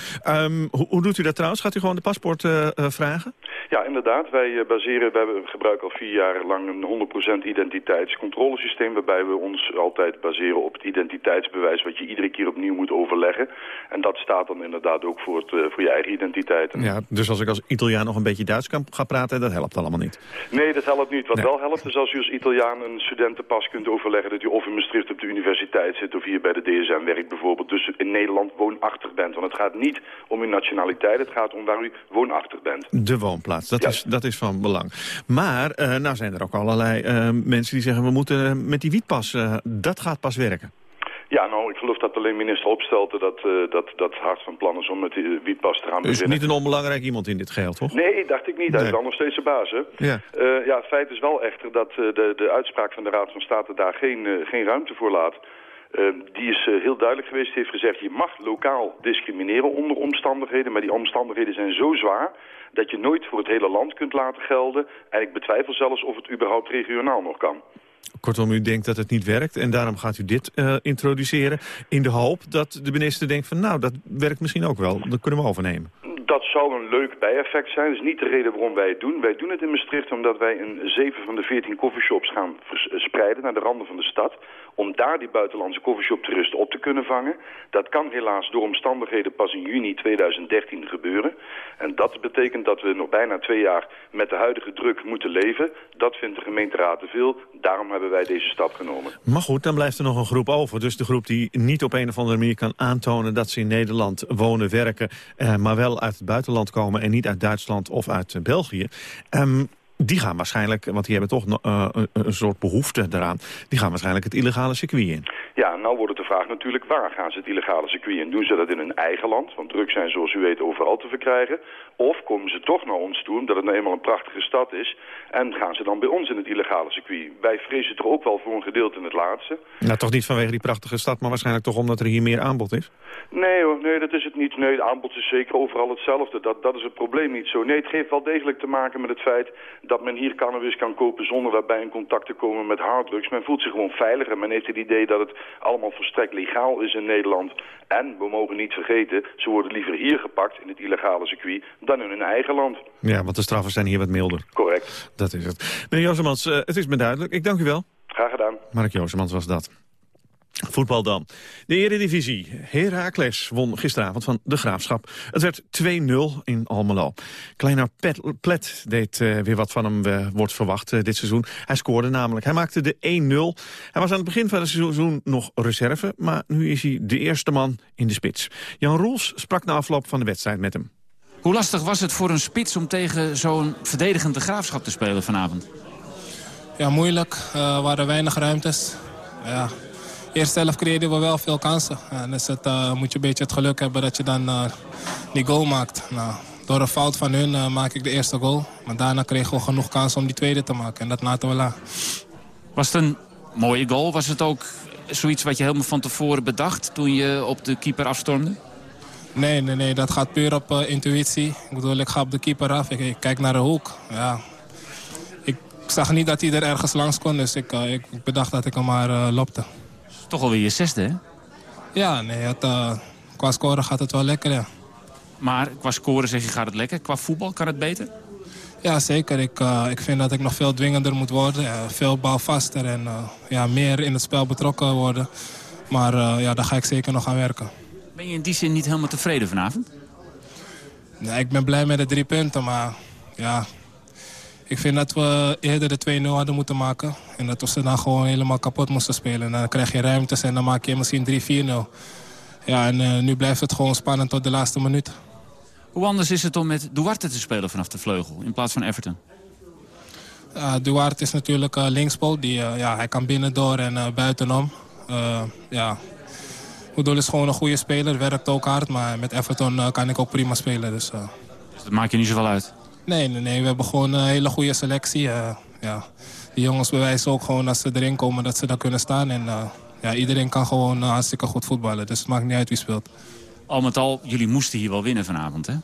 Um, hoe, hoe, doet u dat trouwens? Gaat u gewoon de paspoort uh, vragen? Ja, inderdaad. Wij baseren, wij gebruiken al vier jaar lang een 100% identiteitscontrolesysteem... waarbij we ons altijd baseren op het identiteitsbewijs... wat je iedere keer opnieuw moet overleggen. En dat staat dan inderdaad ook voor, het, voor je eigen identiteit. Ja, dus als ik als Italiaan nog een beetje Duits kan gaan praten, dat helpt allemaal niet. Nee, dat helpt niet. Wat nee. wel helpt is als u als Italiaan een studentenpas kunt overleggen... dat u of in Maastricht op de universiteit zit of hier bij de DSM werkt bijvoorbeeld. Dus in Nederland woonachtig bent. Want het gaat niet om uw nationaliteit, het gaat om waar u woonachtig bent. De woonplaats, dat, ja. is, dat is van belang. Maar uh, nou zijn er ook allerlei uh, mensen die zeggen... we moeten met die wietpas, uh, dat gaat pas werken. Ja, nou, ik geloof dat alleen minister Opstelten dat, uh, dat, dat hard van plan is om met die wietpas te gaan beginnen. is niet een onbelangrijk iemand in dit geheel, toch? Nee, dacht ik niet. Hij nee. is wel nog steeds de baas, hè? Ja. Uh, ja, het feit is wel echter dat uh, de, de uitspraak van de Raad van State daar geen, geen ruimte voor laat. Die is heel duidelijk geweest. Die heeft gezegd, je mag lokaal discrimineren onder omstandigheden. Maar die omstandigheden zijn zo zwaar dat je nooit voor het hele land kunt laten gelden. En ik betwijfel zelfs of het überhaupt regionaal nog kan. Kortom, u denkt dat het niet werkt en daarom gaat u dit uh, introduceren... in de hoop dat de minister denkt van nou, dat werkt misschien ook wel. Dat kunnen we overnemen. Dat zou een leuk bijeffect zijn. Dat is niet de reden waarom wij het doen. Wij doen het in Maastricht omdat wij in 7 van de 14 coffeeshops gaan verspreiden... naar de randen van de stad om daar die buitenlandse coffeeshop-toeristen op te kunnen vangen. Dat kan helaas door omstandigheden pas in juni 2013 gebeuren. En dat betekent dat we nog bijna twee jaar met de huidige druk moeten leven. Dat vindt de gemeenteraad te veel. Daarom hebben wij deze stap genomen. Maar goed, dan blijft er nog een groep over. Dus de groep die niet op een of andere manier kan aantonen... dat ze in Nederland wonen, werken, eh, maar wel uit het buitenland komen... en niet uit Duitsland of uit uh, België. Um, die gaan waarschijnlijk, want die hebben toch uh, een, soort behoefte daaraan... die gaan waarschijnlijk het illegale circuit in. Ja, nou wordt het de vraag natuurlijk waar gaan ze het illegale circuit in? Doen ze dat in hun eigen land? Want drugs zijn zoals u weet overal te verkrijgen. Of komen ze toch naar ons toe, omdat het nou eenmaal een prachtige stad is... en gaan ze dan bij ons in het illegale circuit? Wij vrezen toch ook wel voor een gedeelte in het laatste. Nou, toch niet vanwege die prachtige stad, maar waarschijnlijk toch omdat er hier meer aanbod is? Nee hoor, nee, dat is het niet. Nee, het aanbod is zeker overal hetzelfde. Dat, dat is het probleem niet zo. Nee, het heeft wel degelijk te maken met het feit dat men hier cannabis kan kopen zonder daarbij in contact te komen met harddrugs. Men voelt zich gewoon veiliger. Men heeft het idee dat het allemaal volstrekt legaal is in Nederland. En, we mogen niet vergeten, ze worden liever hier gepakt in het illegale circuit dan in hun eigen land. Ja, want de straffen zijn hier wat milder. Correct. Dat is het. Meneer Jozemans, uh, het is me duidelijk. Ik dank u wel. Graag gedaan. Mark Jozemans was dat. Voetbal dan. De Eredivisie. Heracles won gisteravond van de Graafschap. Het werd 2-0 in Almelo. Kleiner Plet deed uh, weer wat van hem uh, wordt verwacht uh, dit seizoen. Hij scoorde namelijk. Hij maakte de 1-0. Hij was aan het begin van het seizoen nog reserve... maar nu is hij de eerste man in de spits. Jan Roels sprak na afloop van de wedstrijd met hem. Hoe lastig was het voor een spits om tegen zo'n verdedigende Graafschap te spelen vanavond? Ja, moeilijk. Er waren weinig ruimtes. Ja, eerste helft creëerden we wel veel kansen. En dus het, uh, moet je een beetje het geluk hebben dat je dan uh, die goal maakt. Nou, door een fout van hun uh, maak ik de eerste goal. Maar daarna kregen we genoeg kansen om die tweede te maken. En dat laten we la. Was het een mooie goal? Was het ook zoiets wat je helemaal van tevoren bedacht toen je op de keeper afstormde? Nee, nee, nee. Dat gaat puur op intuïtie. Ik bedoel, ik ga op de keeper af. Ik, ik kijk naar de hoek. Ja. Ik zag niet dat hij er ergens langs kon. Dus ik, ik, ik bedacht dat ik hem maar lopte. Toch alweer je zesde, hè? Ja, nee, het, uh, qua scoren gaat het wel lekker, ja. Maar qua scoren zeg je gaat het lekker. Qua voetbal kan het beter? Ja, zeker. Ik, uh, ik vind dat ik nog veel dwingender moet worden. Uh, veel balvaster en ja, meer in het spel betrokken worden. Maar ja, daar ga ik zeker nog aan werken. Ben je in die zin niet helemaal tevreden vanavond? Nee, ik ben blij met de drie punten, maar ja... Ik vind dat we eerder de 2-0 hadden moeten maken. En dat we ze dan gewoon helemaal kapot moesten spelen. En dan krijg je ruimtes en dan maak je misschien 3-4-0. Ja, en nu blijft het gewoon spannend tot de laatste minuut. Hoe anders is het om met Duarte te spelen vanaf de vleugel in plaats van Everton? Uh, Duarte is natuurlijk uh. Die, uh, ja, hij kan binnendoor en buitenom. ja. Is gewoon een goede speler, werkt ook hard. Maar met Everton kan ik ook prima spelen. Dus, dus dat maakt je niet zoveel uit? Nee, nee, nee. we hebben gewoon een hele goede selectie. ja. Die jongens bewijzen ook gewoon als ze erin komen dat ze daar kunnen staan. En ja, iedereen kan gewoon hartstikke goed voetballen. Dus het maakt niet uit wie speelt. Al met al, jullie moesten hier wel winnen vanavond, hè?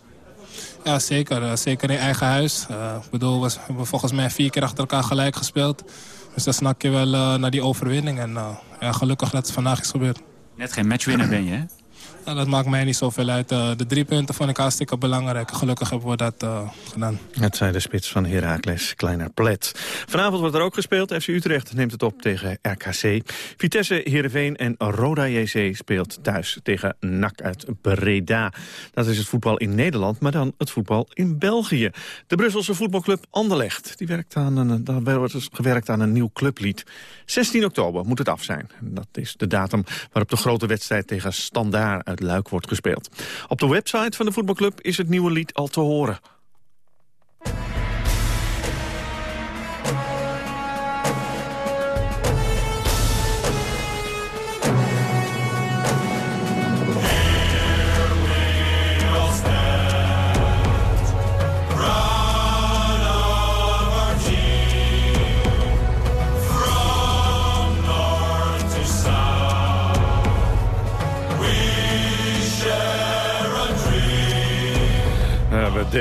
Ja, zeker. Uh, zeker in eigen huis. Uh, ik bedoel, we hebben volgens mij vier keer achter elkaar gelijk gespeeld. Dus dan snak je wel uh, naar die overwinning. En ja, gelukkig dat het vandaag is gebeurd. Net geen matchwinner ben je, hè? Nou, dat maakt mij niet zoveel uit. Uh, de drie punten vond ik hartstikke belangrijk. Gelukkig hebben we dat uh, gedaan. Het zei de spits van Heracles, Kleiner Plet. Vanavond wordt er ook gespeeld. FC Utrecht neemt het op tegen RKC. Vitesse, Heerenveen en Roda JC speelt thuis tegen NAC uit Breda. Dat is het voetbal in Nederland, maar dan het voetbal in België. De Brusselse voetbalclub Anderlecht. Die werkt aan een, daar wordt dus gewerkt aan een nieuw clublied. 16 oktober moet het af zijn. Dat is de datum waarop de grote wedstrijd tegen Standaard uit Luik wordt gespeeld. Op de website van de voetbalclub is het nieuwe lied al te horen.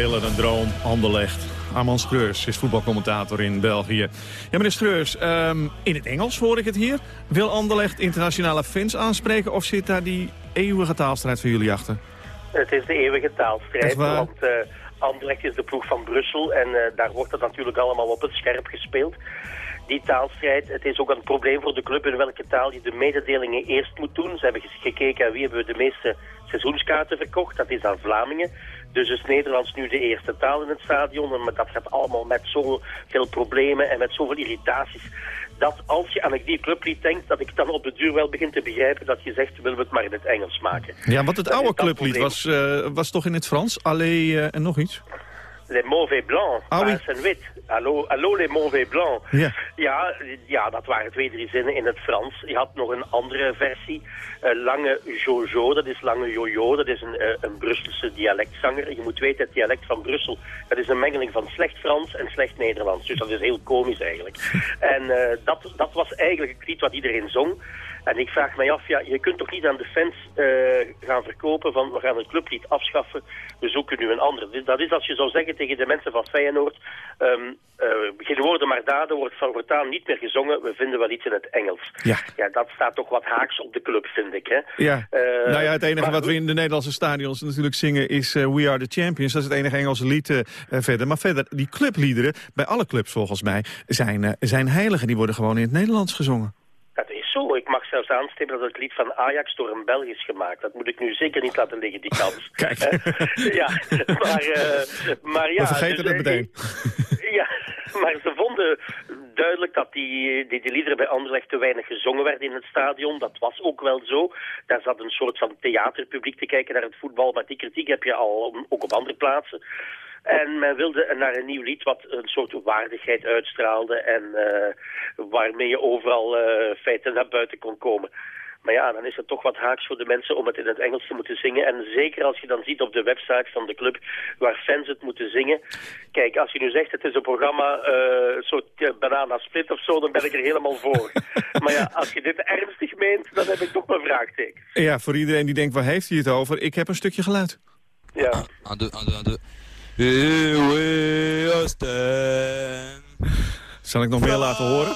Delen een droom, Anderlecht. Armand Schreurs is voetbalcommentator in België. Ja, meneer Schreurs, um, in het Engels hoor ik het hier. Wil Anderlecht internationale fans aanspreken... of zit daar die eeuwige taalstrijd van jullie achter? Het is de eeuwige taalstrijd, want uh, Anderlecht is de ploeg van Brussel... en uh, daar wordt het natuurlijk allemaal op het scherp gespeeld die taalstrijd. Het is ook een probleem voor de club in welke taal je de mededelingen eerst moet doen. Ze hebben gekeken wie hebben we de meeste seizoenskaarten verkocht. Dat is aan Vlamingen. Dus is Nederlands nu de eerste taal in het stadion. Maar dat gaat allemaal met zoveel problemen en met zoveel irritaties. Dat als je aan die clublied denkt, dat ik dan op de duur wel begin te begrijpen dat je zegt, willen we het maar in het Engels maken. Ja, want het oude clublied was, uh, was toch in het Frans? Allee uh, en nog iets? Les Mauvais Blancs, ah, oui. en wit. Hallo, hallo les Mauvais Blancs. Ja. ja. Ja, dat waren twee, drie zinnen in het Frans. Je had nog een andere versie. Uh, lange Jojo, dat is Lange Jojo. Dat is een, uh, een Brusselse dialectzanger. Je moet weten, het dialect van Brussel, dat is een mengeling van slecht Frans en slecht Nederlands. Dus dat is heel komisch eigenlijk. en uh, dat, dat was eigenlijk het lied wat iedereen zong. En ik vraag mij af, ja, je kunt toch niet aan de fans uh, gaan verkopen van we gaan het clublied afschaffen, we zoeken nu een ander. Dat is als je zou zeggen tegen de mensen van Feyenoord, um, uh, geen woorden maar daden, wordt van voortaan niet meer gezongen, we vinden wel iets in het Engels. Ja. ja, dat staat toch wat haaks op de club, vind ik. Hè? Ja, uh, nou ja, het enige maar, wat we in de Nederlandse stadions natuurlijk zingen is We Are The Champions. Dat is het enige Engelse lied verder. Maar verder, die clubliederen, bij alle clubs volgens mij, zijn, zijn heiligen. Die worden gewoon in het Nederlands gezongen zelfs aanstippen dat het lied van Ajax door een Belg is gemaakt. Dat moet ik nu zeker niet laten liggen, die kans. Kijk. ja, maar, uh, maar ja... We vergeten dus, het meteen. ja, maar ze vonden duidelijk dat die, die, die liederen bij Anderlecht te weinig gezongen werden in het stadion. Dat was ook wel zo. Daar zat een soort van theaterpubliek te kijken naar het voetbal. Maar die kritiek heb je al ook op andere plaatsen. En men wilde naar een nieuw lied wat een soort waardigheid uitstraalde en uh, waarmee je overal uh, feiten naar buiten kon komen. Maar ja, dan is het toch wat haaks voor de mensen om het in het Engels te moeten zingen. En zeker als je dan ziet op de website van de club waar fans het moeten zingen. Kijk, als je nu zegt het is een programma, uh, een soort uh, banana split of zo, dan ben ik er helemaal voor. maar ja, als je dit ernstig meent, dan heb ik toch mijn vraagteken. Ja, voor iedereen die denkt, waar heeft hij het over? Ik heb een stukje geluid. Ja. Aan de, aan de, aan de. Here we stand. Zal ik nog meer laten horen?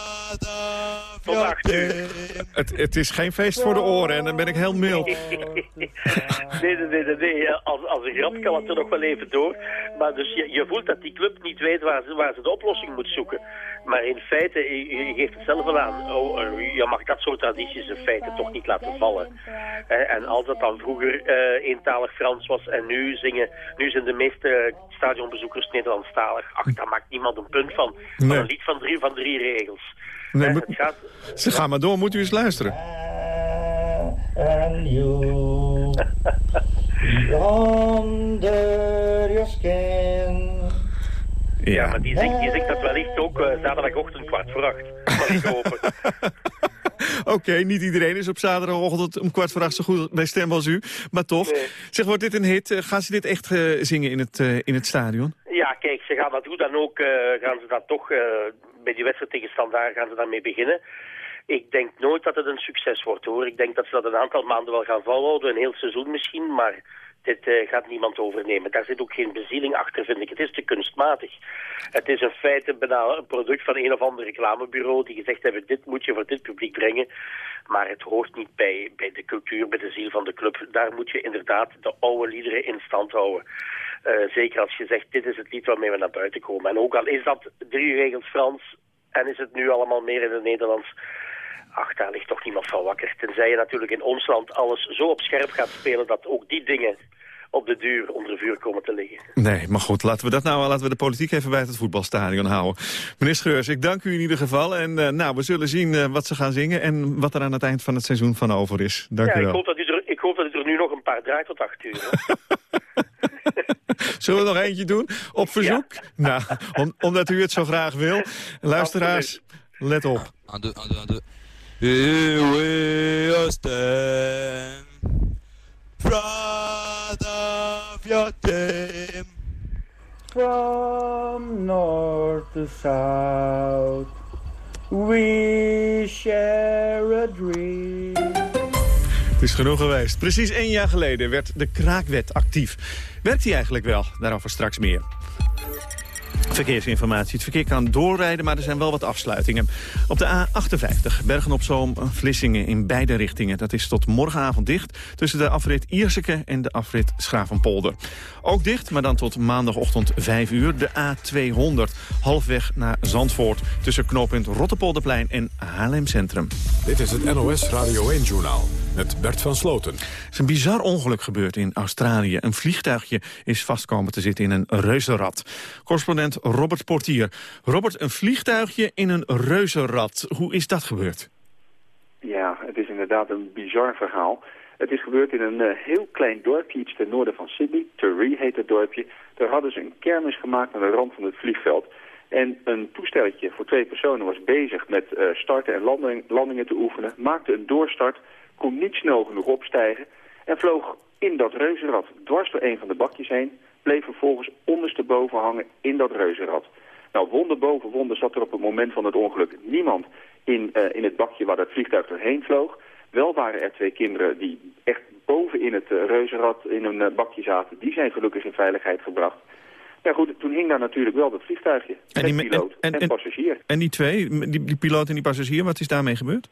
Tot acht uur. Het, het is geen feest voor de oren en dan ben ik heel mild. nee, nee, nee, nee. Als, als een grap kan het er nog wel even door. Maar dus je, je voelt dat die club niet weet waar ze, waar ze de oplossing moet zoeken. Maar in feite, je, je geeft het zelf wel aan. Oh, uh, je mag dat soort tradities in feite toch niet laten vallen. Eh, en als het dan vroeger uh, eentalig Frans was en nu zingen, nu zijn de meeste stadionbezoekers Nederlandstalig. Ach, daar maakt niemand een punt van. Nee. Van een lied van drie, van drie regels. Nee, moet- het gaat... Ze gaan maar door, moet u eens luisteren. and you under your skin. Ja, Maar die zingt, die zingt dat wellicht ook eh, zaterdagochtend kwart voor acht. Oké, niet iedereen is op zaterdagochtend om kwart voor acht zo goed bij stem als u. Maar toch, zeg, wordt dit een hit? Eh, Gaan ze dit echt eh, zingen in het, in het stadion? Kijk, ze gaan dat hoe dan ook, eh, gaan ze dat toch, eh, bij die wedstrijd tegen Standaard gaan ze daarmee beginnen. Ik denk nooit dat het een succes wordt hoor. Ik denk dat ze dat een aantal maanden wel gaan volhouden, een heel seizoen misschien, maar dit eh, gaat niemand overnemen. Daar zit ook geen bezieling achter, vind ik. Het is te kunstmatig. Het is in feite een product van een of ander reclamebureau die gezegd hebben, dit moet je voor dit publiek brengen. Maar het hoort niet bij, bij de cultuur, bij de ziel van de club. Daar moet je inderdaad de oude liederen in stand houden. Eh, zeker als je zegt, dit is het lied waarmee we naar buiten komen. En ook al is dat drie regels Frans en is het nu allemaal meer in het Nederlands... Ach, daar ligt toch niemand van wakker. Tenzij je natuurlijk in ons land alles zo op scherp gaat spelen... dat ook die dingen op de duur onder vuur komen te liggen. Nee, maar goed, laten we dat nou, laten we de politiek even bij het voetbalstadion houden. Meneer Schreurs, ik dank u in ieder geval. En eh, nou, we zullen zien eh, wat ze gaan zingen en wat er aan het eind van het seizoen van over is. Dank ja, u ik wel. hoop, dat u er, ik hoop dat u er nu nog een paar draait tot acht uur. Zullen we nog eentje doen? Op verzoek? Nou, om- omdat u het zo graag wil. Luisteraars, let op. Un, deux, un, deux. Here we stand, proud of your team. From north to south, we share a dream. Is genoeg geweest. Precies één jaar geleden werd de kraakwet actief. Werkt die eigenlijk wel? Daarover straks meer. Verkeersinformatie. Het verkeer kan doorrijden, maar er zijn wel wat afsluitingen. Op de A58, Bergen-op-Zoom, Vlissingen in beide richtingen. Dat is tot morgenavond dicht tussen de afrit Ierseke en de afrit Schravenpolder. Ook dicht, maar dan tot maandagochtend 5 uur. De A200, halfweg naar Zandvoort. Tussen knooppunt Rotterpolderplein en Haarlem Centrum. Dit is het NOS Radio 1-journaal met Bert van Sloten. Er is een bizar ongeluk gebeurd in Australië. Een vliegtuigje is vastkomen te zitten in een reuzenrad. Correspondent Robert Portier. Robert, een vliegtuigje in een reuzenrad. Hoe is dat gebeurd? Ja, het is inderdaad een bizar verhaal. Het is gebeurd in een eh, heel klein dorpje, iets ten noorden van Sydney. Turree heet het dorpje. Daar hadden ze een kermis gemaakt aan de rand van het vliegveld. En een toestelletje voor twee personen was bezig met eh, starten en landing, landingen te oefenen. Maakte een doorstart, kon niet snel genoeg opstijgen en vloog in dat reuzenrad dwars door een van de bakjes heen. Bleef vervolgens ondersteboven hangen in dat reuzenrad. Nou, wonder boven wonder zat er op het moment van het ongeluk niemand in, eh, in het bakje waar dat vliegtuig doorheen vloog. Wel waren er twee kinderen die echt boven in het eh, reuzenrad in een eh, bakje zaten. Die zijn gelukkig in veiligheid gebracht. Ja goed, toen hing daar natuurlijk wel dat vliegtuigje. En die piloot en, en- en- passagier. En die twee, die, die piloot en die passagier, wat is daarmee gebeurd?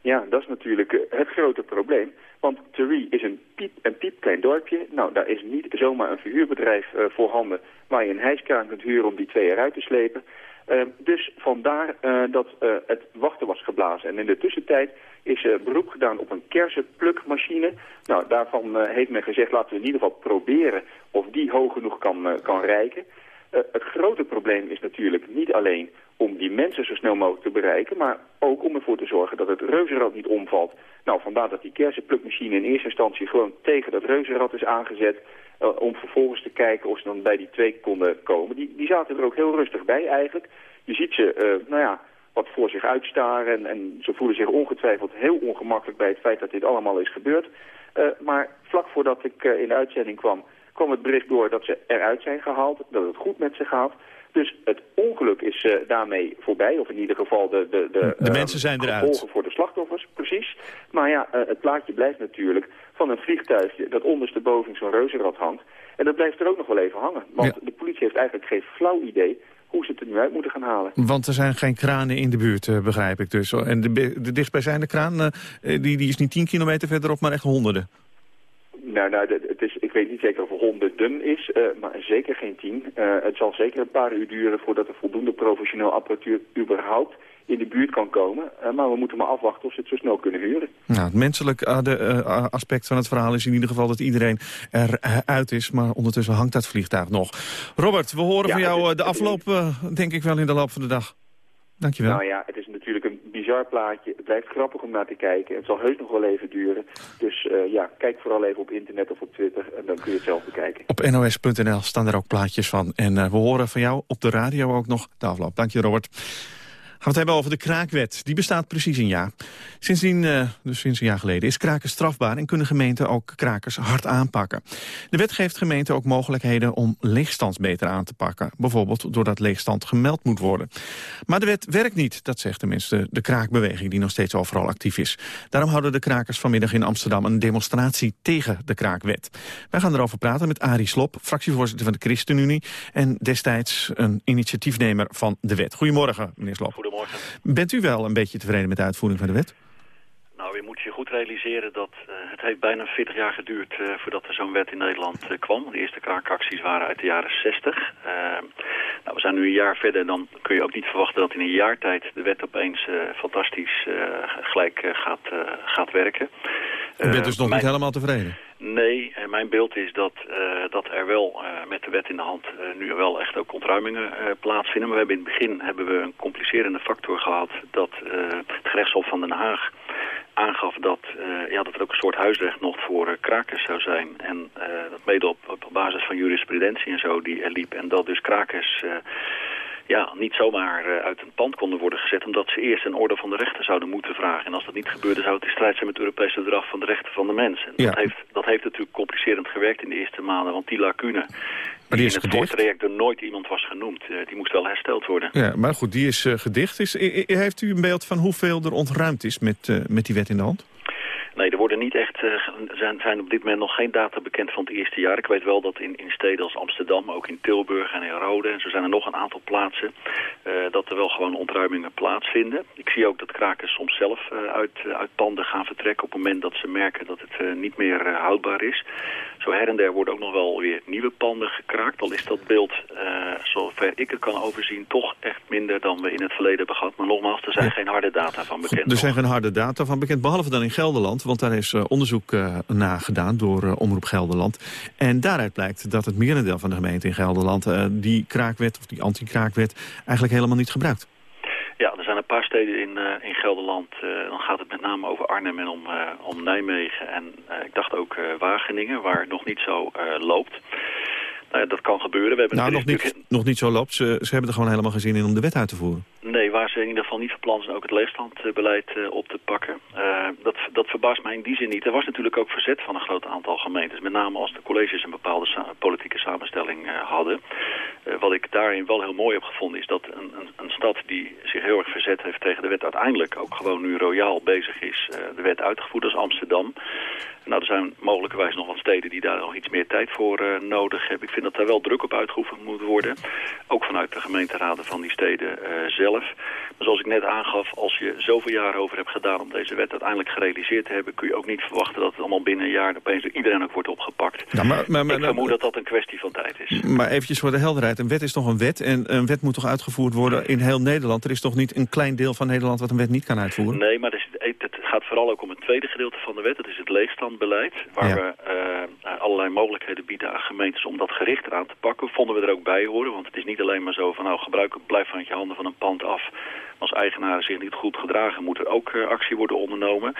Ja, dat is natuurlijk eh, het grote probleem. Want Turree is een, piep, een piepklein dorpje. Nou, daar is niet zomaar een verhuurbedrijf eh, voorhanden... waar je een hijskraan kunt huren om die twee eruit te slepen. Eh, dus vandaar eh, dat het wachten was geblazen. En in de tussentijd is beroep gedaan op een kersenplukmachine. Nou, daarvan heeft men gezegd, laten we in ieder geval proberen... of die hoog genoeg kan, kan reiken. Eh, het grote probleem is natuurlijk niet alleen om die mensen zo snel mogelijk te bereiken, maar ook om ervoor te zorgen dat het reuzenrad niet omvalt. Nou, vandaar dat die kersenplukmachine in eerste instantie gewoon tegen dat reuzenrad is aangezet, eh, om vervolgens te kijken of ze dan bij die twee konden komen. Die, die zaten er ook heel rustig bij eigenlijk. Je ziet ze, eh, nou ja, wat voor zich uitstaren en, en ze voelen zich ongetwijfeld heel ongemakkelijk bij het feit dat dit allemaal is gebeurd. Maar vlak voordat ik in de uitzending kwam, kwam het bericht door dat ze eruit zijn gehaald, dat het goed met ze gaat. Dus het ongeluk is eh, daarmee voorbij, of in ieder geval de, de, de, De eh, mensen zijn eruit. gevolgen voor de slachtoffers, precies. Maar ja, eh, het plaatje blijft natuurlijk van een vliegtuigje dat ondersteboven zo'n reuzenrad hangt. En dat blijft er ook nog wel even hangen. Want de politie heeft eigenlijk geen flauw idee hoe ze het er nu uit moeten gaan halen. Want er zijn geen kranen in de buurt, begrijp ik dus. En de, de dichtstbijzijnde kraan, die, die is niet 10 kilometer verderop, maar echt honderden. Nou, nou het is, ik weet niet zeker of honderden is, eh, maar zeker geen tien. Eh, het zal zeker een paar uur duren voordat er voldoende professioneel apparatuur überhaupt in de buurt kan komen. Eh, maar we moeten maar afwachten of ze het zo snel kunnen huren. Nou, het menselijk de, aspect van het verhaal is in ieder geval dat iedereen eruit is. Maar ondertussen hangt dat vliegtuig nog. Robert, we horen Ja, van jou is- de afloop, denk ik wel, in de loop van de dag. Dankjewel. Nou ja, het is natuurlijk plaatje. Het blijft grappig om naar te kijken. Het zal heus nog wel even duren. Dus eh, ja, kijk vooral even op internet of op Twitter en dan kun je het zelf bekijken. Op nos.nl staan er ook plaatjes van. En eh, we horen van jou op de radio ook nog de afloop. Dank je, Robert. We het hebben over de kraakwet. Die bestaat precies een jaar. Sindsdien, eh, dus sinds een jaar geleden, is kraken strafbaar... en kunnen gemeenten ook krakers hard aanpakken. De wet geeft gemeenten ook mogelijkheden om leegstand beter aan te pakken. Bijvoorbeeld doordat leegstand gemeld moet worden. Maar de wet werkt niet, dat zegt tenminste de kraakbeweging... die nog steeds overal actief is. Daarom houden de krakers vanmiddag in Amsterdam... een demonstratie tegen de kraakwet. Wij gaan erover praten met Arie Slop, fractievoorzitter van de ChristenUnie... en destijds een initiatiefnemer van de wet. Goedemorgen, meneer Slop. Goedemorgen. Bent u wel een beetje tevreden met de uitvoering van de wet? Nou, je moet je goed realiseren dat eh, het heeft bijna 40 jaar geduurd eh, voordat er zo'n wet in Nederland eh, kwam. De eerste kraakacties waren uit de jaren 60. Eh, nou, we zijn nu een jaar verder, dan kun je ook niet verwachten dat in een jaar tijd de wet opeens fantastisch gelijk gaat, gaat werken. U bent dus nog mijn- niet helemaal tevreden? Nee, en mijn beeld is dat, eh, dat er wel eh, met de wet in de hand eh, nu wel echt ook ontruimingen plaatsvinden. Maar we hebben in het begin hebben we een complicerende factor gehad dat het gerechtshof van Den Haag aangaf dat, ja, dat er ook een soort huisrecht nog voor krakers zou zijn. En dat mede op, op basis van jurisprudentie en zo die er liep. En dat dus krakers ja, niet zomaar eh, uit een pand konden worden gezet... omdat ze eerst een orde van de rechter zouden moeten vragen. En als dat niet gebeurde, zou het in strijd zijn met het Europese verdrag van de rechten van de mens. En Ja. dat, heeft, dat heeft natuurlijk complicerend gewerkt in de eerste maanden, want die lacune... die die is in het voortraject door nooit iemand was genoemd, eh, die moest wel hersteld worden. Ja, maar goed, die is eh, gedicht. Is, heeft u een beeld van hoeveel er ontruimd is met, met die wet in de hand? Nee, er worden niet echt, eh, zijn, zijn op dit moment nog geen data bekend van het eerste jaar. Ik weet wel dat in, in steden als Amsterdam, ook in Tilburg en in Rode, en zo zijn er nog een aantal plaatsen, eh, dat er wel gewoon ontruimingen plaatsvinden. Ik zie ook dat krakers soms zelf eh, uit, uit panden gaan vertrekken op het moment dat ze merken dat het niet meer houdbaar is. Zo her en der worden ook nog wel weer nieuwe panden gekraakt. Al is dat beeld, zover ik het kan overzien, toch echt minder dan we in het verleden hebben gehad. Maar nogmaals, er zijn geen harde data van bekend. Er zijn geen harde data van bekend, behalve dan in Gelderland. Want daar is eh, onderzoek eh naar gedaan door eh, Omroep Gelderland. En daaruit blijkt dat het merendeel van de gemeenten in Gelderland... die kraakwet of die anti-kraakwet eigenlijk helemaal niet gebruikt. Ja, er zijn een paar steden in, in Gelderland. dan gaat het met name over Arnhem en om, om Nijmegen. En ik dacht ook Wageningen, waar het nog niet zo loopt. Nou ja, dat kan gebeuren. We hebben Nou, nog niet, nog niet zo loopt. Ze, ze hebben er gewoon helemaal geen zin in om de wet uit te voeren. Nee, waar ze in ieder geval niet van plan zijn ook het leegstandbeleid eh, op te pakken. Eh, dat, dat verbaast mij in die zin niet. Er was natuurlijk ook verzet van een groot aantal gemeentes. Met name als de colleges een bepaalde sa- politieke samenstelling eh, hadden. Wat ik daarin wel heel mooi heb gevonden is dat een, een, een stad die zich heel erg verzet heeft tegen de wet... uiteindelijk ook gewoon nu royaal bezig is de wet uitgevoerd als Amsterdam. Nou, er zijn mogelijkerwijs nog wat steden die daar nog iets meer tijd voor eh, nodig hebben. Ik vind dat daar wel druk op uitgeoefend moet worden. Ook vanuit de gemeenteraden van die steden eh, zelf. Maar zoals ik net aangaf, als je zoveel jaren over hebt gedaan om deze wet uiteindelijk gerealiseerd te hebben, kun je ook niet verwachten dat het allemaal binnen een jaar opeens door iedereen ook wordt opgepakt. Ja, maar, maar, maar, ik vermoed dat dat een kwestie van tijd is. Maar eventjes voor de helderheid. Een wet is toch een wet? En een wet moet toch uitgevoerd worden in heel Nederland? Er is toch niet een klein deel van Nederland wat een wet niet kan uitvoeren? Nee, maar is- het gaat vooral ook om het tweede gedeelte van de wet. Dat is het leegstandbeleid. Waar Ja. we eh, allerlei mogelijkheden bieden aan gemeentes om dat gerichter aan te pakken. Vonden we er ook bij horen. Want het is niet alleen maar zo van nou gebruik het, blijf van je handen van een pand af. Als eigenaren zich niet goed gedragen moet er ook eh, actie worden ondernomen.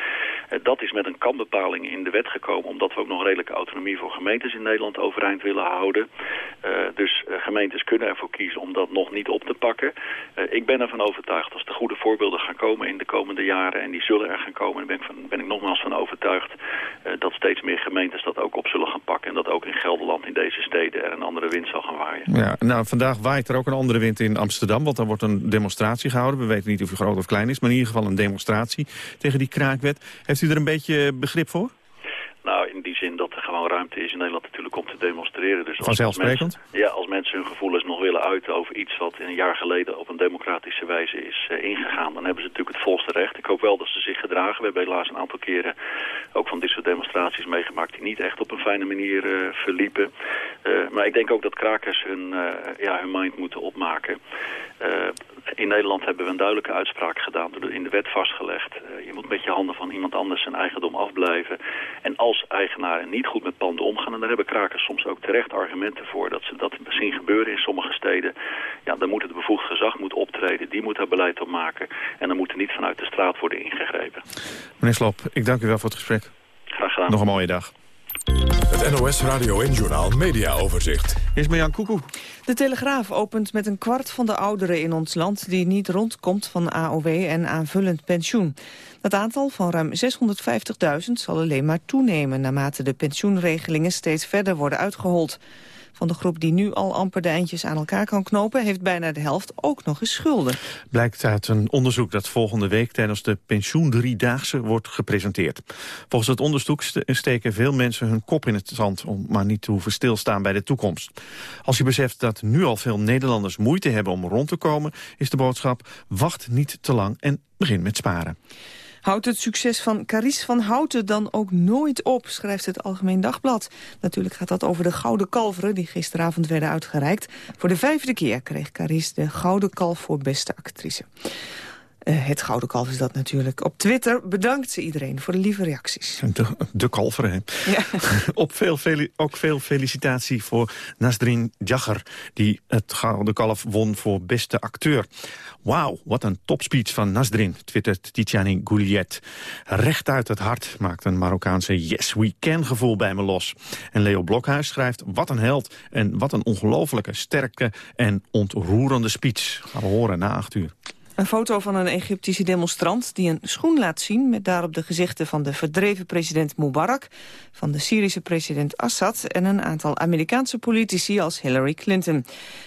Eh, dat is met een kanbepaling in de wet gekomen. Omdat we ook nog redelijke autonomie voor gemeentes in Nederland overeind willen houden. Dus gemeentes kunnen ervoor kiezen om dat nog niet op te pakken. Ik ben ervan overtuigd als er goede voorbeelden gaan komen in de komende jaren. En die zullen er gaan komen. Daar ben ik, van, ben ik nogmaals van overtuigd. eh, dat steeds meer gemeentes dat ook op zullen gaan pakken. En dat ook in Gelderland in deze steden er een andere wind zal gaan waaien. Ja, nou, vandaag waait er ook een andere wind in Amsterdam, want daar wordt een demonstratie gehouden. We weten niet of die groot of klein is, maar in ieder geval een demonstratie tegen die kraakwet. Heeft u er een beetje begrip voor? Nou, in die zin dat er gewoon ruimte is in Nederland natuurlijk om te demonstreren. Dus Vanzelfsprekend? Mensen, ja, als mensen hun gevoelens nog willen uiten over iets wat een jaar geleden op een democratische wijze is uh, ingegaan, dan hebben ze natuurlijk het volste recht. Ik hoop wel dat ze zich gedragen. We hebben helaas een aantal keren ook van dit soort demonstraties meegemaakt die niet echt op een fijne manier uh, verliepen. maar ik denk ook dat krakers hun, ja, hun mind moeten opmaken. in Nederland hebben we een duidelijke uitspraak gedaan, in de wet vastgelegd. je moet met je handen van iemand anders zijn eigendom afblijven. En als eigenaren niet goed met panden omgaan, en daar hebben krakers soms ook terecht argumenten voor dat ze dat zien gebeuren in sommige steden. Ja, dan moet het bevoegd gezag moet optreden, die moet daar beleid op maken. En dan moet er niet vanuit de straat worden ingegrepen. Meneer Sloop, ik dank u wel voor het gesprek. Graag gedaan. Nog een mooie dag. Het NOS Radio en Journal Media Overzicht. Is Marjan Koekoe. De Telegraaf opent met een kwart van de ouderen in ons land... die niet rondkomt van AOW en aanvullend pensioen. Dat aantal van ruim 650.000 zal alleen maar toenemen... naarmate de pensioenregelingen steeds verder worden uitgehold. Van de groep die nu al amper de eindjes aan elkaar kan knopen... heeft bijna de helft ook nog eens schulden. Blijkt uit een onderzoek dat volgende week tijdens de pensioendriedaagse wordt gepresenteerd. Volgens het onderzoek steken veel mensen hun kop in het zand... om maar niet te hoeven stilstaan bij de toekomst. Als je beseft dat nu al veel Nederlanders moeite hebben om rond te komen... is de boodschap wacht niet te lang en begin met sparen. Houdt het succes van Caries van Houten dan ook nooit op, schrijft het Algemeen Dagblad. Natuurlijk gaat dat over de Gouden Kalveren die gisteravond werden uitgereikt. Voor de vijfde keer kreeg Caries de Gouden Kalf voor beste actrice. Uh, het Gouden Kalf is dat natuurlijk. Op Twitter bedankt ze iedereen voor de lieve reacties. De, de kalveren, hè? Ja. Op veel, ook veel felicitatie voor Nasrin Jagger... die het Gouden Kalf won voor beste acteur. Wauw, wat een topspeech van Nasrin, twittert Titiani Gouliet. Recht uit het hart maakt een Marokkaanse yes we can gevoel bij me los. En Leo Blokhuis schrijft, wat een held en wat een ongelofelijke, sterke en ontroerende speech. Gaan we horen na acht uur. Een foto van een Egyptische demonstrant die een schoen laat zien... met daarop de gezichten van de verdreven president Mubarak... van de Syrische president Assad... en een aantal Amerikaanse politici als Hillary Clinton.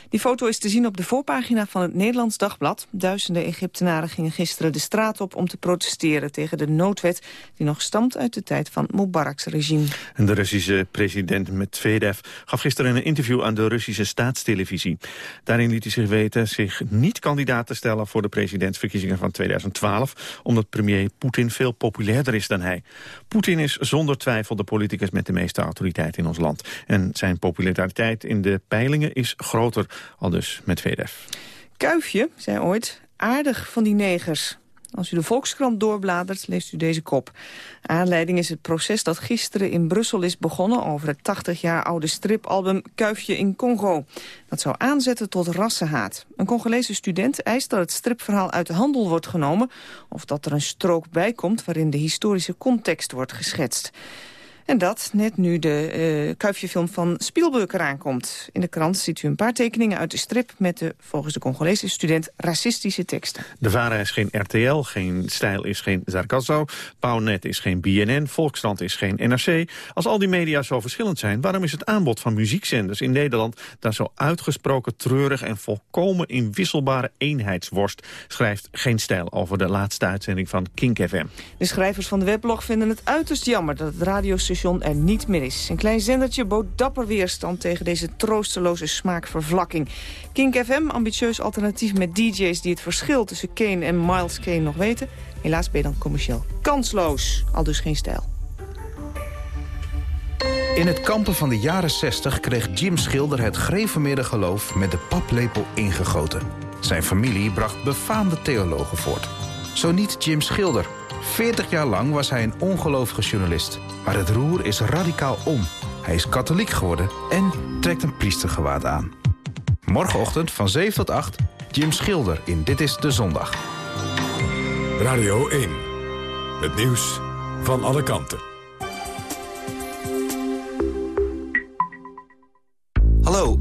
Die foto is te zien op de voorpagina van het Nederlands Dagblad. Duizenden Egyptenaren gingen gisteren de straat op om te protesteren... tegen de noodwet die nog stamt uit de tijd van Mubaraks regime. En de Russische president Medvedev gaf gisteren een interview... aan de Russische staatstelevisie. Daarin liet hij zich weten zich niet kandidaat te stellen... voor de presidentsverkiezingen van 2012... omdat premier Poetin veel populairder is dan hij. Poetin is zonder twijfel de politicus met de meeste autoriteit in ons land. En zijn populariteit in de peilingen is groter, al dus met VDF. Kuifje zei ooit, aardig van die negers. Als u de Volkskrant doorbladert, leest u deze kop. Aanleiding is het proces dat gisteren in Brussel is begonnen... over het 80 jaar oude stripalbum Kuifje in Congo. Dat zou aanzetten tot rassenhaat. Een Congolese student eist dat het stripverhaal uit de handel wordt genomen... of dat er een strook bij komt waarin de historische context wordt geschetst. En dat net nu de uh, kuifjefilm van Spielberg eraan komt. In de krant ziet u een paar tekeningen uit de strip... met de, volgens de Congolese student, racistische teksten. De VARA is geen RTL, geen Stijl is geen Zarkazo... Pownet is geen BNN, Volkskrant is geen NRC. Als al die media zo verschillend zijn... waarom is het aanbod van muziekzenders in Nederland... daar zo uitgesproken treurig en volkomen inwisselbare eenheidsworst... schrijft Geen Stijl over de laatste uitzending van Kink FM. De schrijvers van de weblog vinden het uiterst jammer... dat het radiostation er niet meer is. Een klein zendertje bood dapper weerstand tegen deze troosteloze smaakvervlakking. Kink FM, ambitieus alternatief met DJ's die het verschil tussen Kane en Miles Kane nog weten. Helaas ben je dan commercieel kansloos, al dus geen stijl. In het kampen van de jaren 60 kreeg Jim Schilder het geloof met de paplepel ingegoten. Zijn familie bracht befaamde theologen voort. Zo niet Jim Schilder. 40 jaar lang was hij een ongelovige journalist. Maar het roer is radicaal om. Hij is katholiek geworden en trekt een priestergewaad aan. Morgenochtend van 7 tot 8, Jim Schilder in Dit is de Zondag. Radio 1. Het nieuws van alle kanten.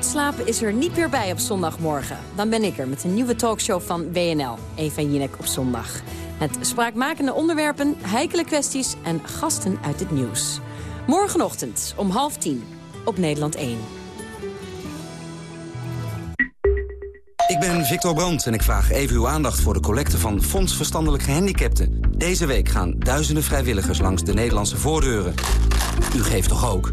Uitslapen is er niet meer bij op zondagmorgen. Dan ben ik er met een nieuwe talkshow van WNL, Eva Jinek op zondag. Met spraakmakende onderwerpen, heikele kwesties en gasten uit het nieuws. Morgenochtend om half tien op Nederland 1. Ik ben Victor Brandt en ik vraag even uw aandacht voor de collecte van Fonds Verstandelijk Gehandicapten. Deze week gaan duizenden vrijwilligers langs de Nederlandse voordeuren. U geeft toch ook?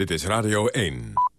Dit is Radio 1.